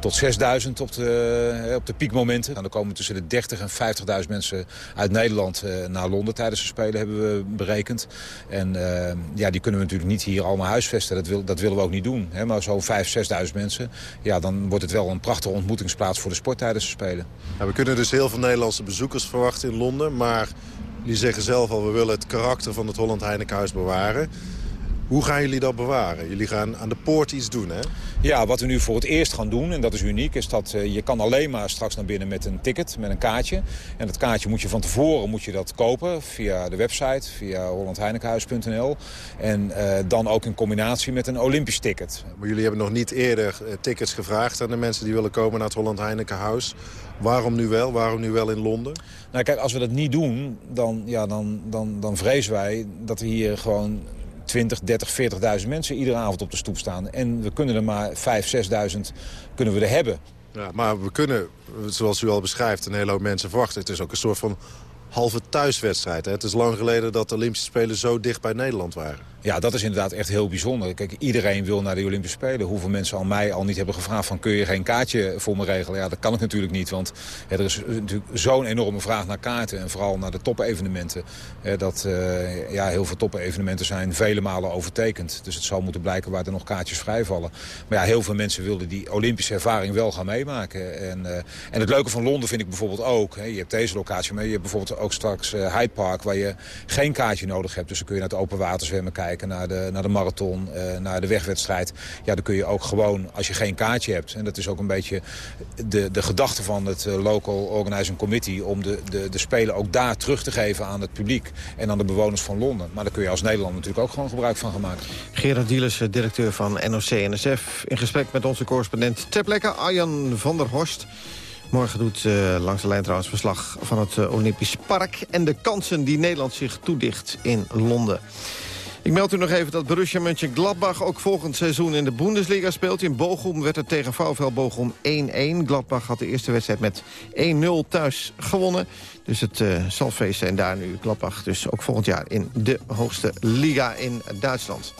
tot 6000 op de, op de piekmomenten. En dan komen tussen de 30 en 50.000 mensen uit Nederland uh, naar Londen tijdens de Spelen, hebben we berekend. En uh, ja, die kunnen we natuurlijk niet hier allemaal huisvesten. Dat, wil, dat willen we ook niet doen. Hè? Maar zo'n 5.000, 6.000 mensen, ja, dan wordt het wel een prachtige ontmoetingsplaats voor de sport tijdens de Spelen. We kunnen dus heel veel Nederlandse bezoekers verwachten in Londen. Maar die zeggen zelf al, we willen het karakter van het Holland Heinekenhuis bewaren. Hoe gaan jullie dat bewaren? Jullie gaan aan de poort iets doen, hè? Ja, wat we nu voor het eerst gaan doen, en dat is uniek... is dat uh, je kan alleen maar straks naar binnen met een ticket, met een kaartje. En dat kaartje moet je van tevoren moet je dat kopen via de website... via hollandheinekenhuis.nl. En uh, dan ook in combinatie met een Olympisch ticket. Maar jullie hebben nog niet eerder uh, tickets gevraagd aan de mensen die willen komen naar het Holland Heinekenhuis. Waarom nu wel? Waarom nu wel in Londen? Nou kijk, als we dat niet doen, dan, ja, dan, dan, dan vrezen wij dat we hier gewoon 20, 30, 40.000 mensen iedere avond op de stoep staan. En we kunnen er maar 5, 6.000 kunnen we er hebben. Ja, maar we kunnen, zoals u al beschrijft, een hele hoop mensen verwachten. Het is ook een soort van halve thuiswedstrijd. Hè? Het is lang geleden dat de Olympische Spelen zo dicht bij Nederland waren. Ja, dat is inderdaad echt heel bijzonder. Kijk, iedereen wil naar de Olympische Spelen. Hoeveel mensen al mij al niet hebben gevraagd van... kun je geen kaartje voor me regelen? Ja, dat kan ik natuurlijk niet. Want er is natuurlijk zo'n enorme vraag naar kaarten. En vooral naar de topevenementen. dat uh, ja, heel veel topevenementen zijn vele malen overtekend. Dus het zal moeten blijken waar er nog kaartjes vrijvallen. Maar ja, heel veel mensen wilden die Olympische ervaring wel gaan meemaken. En, uh, en het leuke van Londen vind ik bijvoorbeeld ook... Hè, je hebt deze locatie, maar je hebt bijvoorbeeld ook straks uh, Hyde Park... waar je geen kaartje nodig hebt. Dus dan kun je naar het open water zwemmen kijken naar de, naar de marathon, uh, naar de wegwedstrijd. Ja, dan kun je ook gewoon, als je geen kaartje hebt... en dat is ook een beetje de, de gedachte van het uh, Local Organizing Committee... om de, de, de Spelen ook daar terug te geven aan het publiek en aan de bewoners van Londen. Maar daar kun je als Nederland natuurlijk ook gewoon gebruik van gaan maken. Gerard Dielis, directeur van NOC-NSF... in gesprek met onze correspondent ter plekke Arjan van der Horst... Morgen doet langs de lijn trouwens verslag van het Olympisch Park... en de kansen die Nederland zich toedicht in Londen. Ik meld u nog even dat Borussia Mönchengladbach ook volgend seizoen in de Bundesliga speelt. In Bochum werd het tegen VfL Bochum 1-1. Gladbach had de eerste wedstrijd met 1-0 thuis gewonnen. Dus het uh, zal feest zijn daar nu. Gladbach dus ook volgend jaar in de hoogste liga in Duitsland.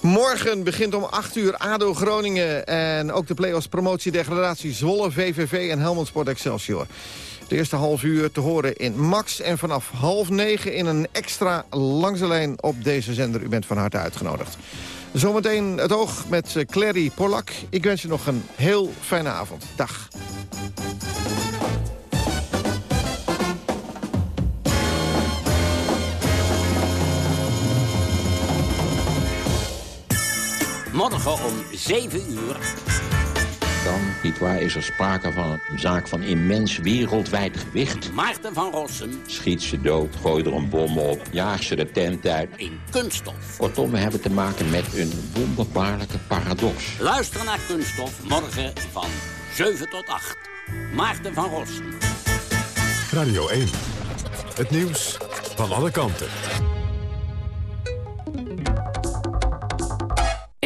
Morgen begint om 8 uur ADO Groningen en ook de play-offs promotie-degradatie Zwolle, VVV en Helmond Sport Excelsior. De eerste half uur te horen in Max. En vanaf half negen in een extra langs de lijn op deze zender. U bent van harte uitgenodigd. Zometeen het oog met Clary Polak. Ik wens je nog een heel fijne avond. Dag. Morgen om 7 uur dan, nietwaar, is er sprake van een zaak van immens wereldwijd gewicht. Maarten van Rossum. Schiet ze dood, gooi er een bom op, jaag ze de tent uit. In kunststof. Kortom, we hebben te maken met een wonderbaarlijke paradox. Luister naar Kunststof, morgen van 7 tot 8. Maarten van Rossum. Radio 1. Het nieuws van alle kanten.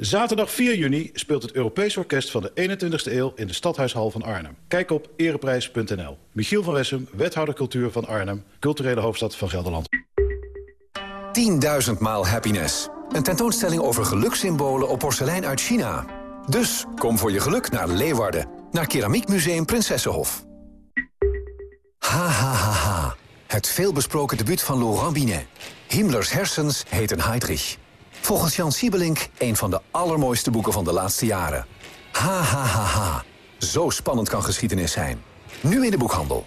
Zaterdag 4 juni speelt het Europees Orkest van de 21ste eeuw... in de Stadhuishal van Arnhem. Kijk op ereprijs.nl. Michiel van Wessem, wethouder cultuur van Arnhem... culturele hoofdstad van Gelderland. 10.000 maal happiness. Een tentoonstelling over gelukssymbolen op porselein uit China. Dus kom voor je geluk naar Leeuwarden. Naar Keramiekmuseum Prinsessenhof. Ha, ha, ha. Het veelbesproken debuut van Laurent Binet. Himmlers hersens heten Heydrich. Volgens Jan Siebelink een van de allermooiste boeken van de laatste jaren. Ha, ha, ha, ha. Zo spannend kan geschiedenis zijn. Nu in de boekhandel.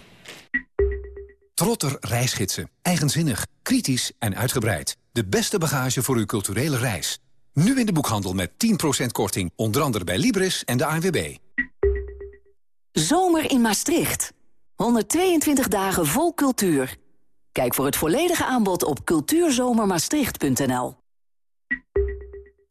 Trotter reisgidsen. Eigenzinnig, kritisch en uitgebreid. De beste bagage voor uw culturele reis. Nu in de boekhandel met 10% korting. Onder andere bij Libris en de ANWB. Zomer in Maastricht. 122 dagen vol cultuur. Kijk voor het volledige aanbod op cultuurzomermaastricht.nl.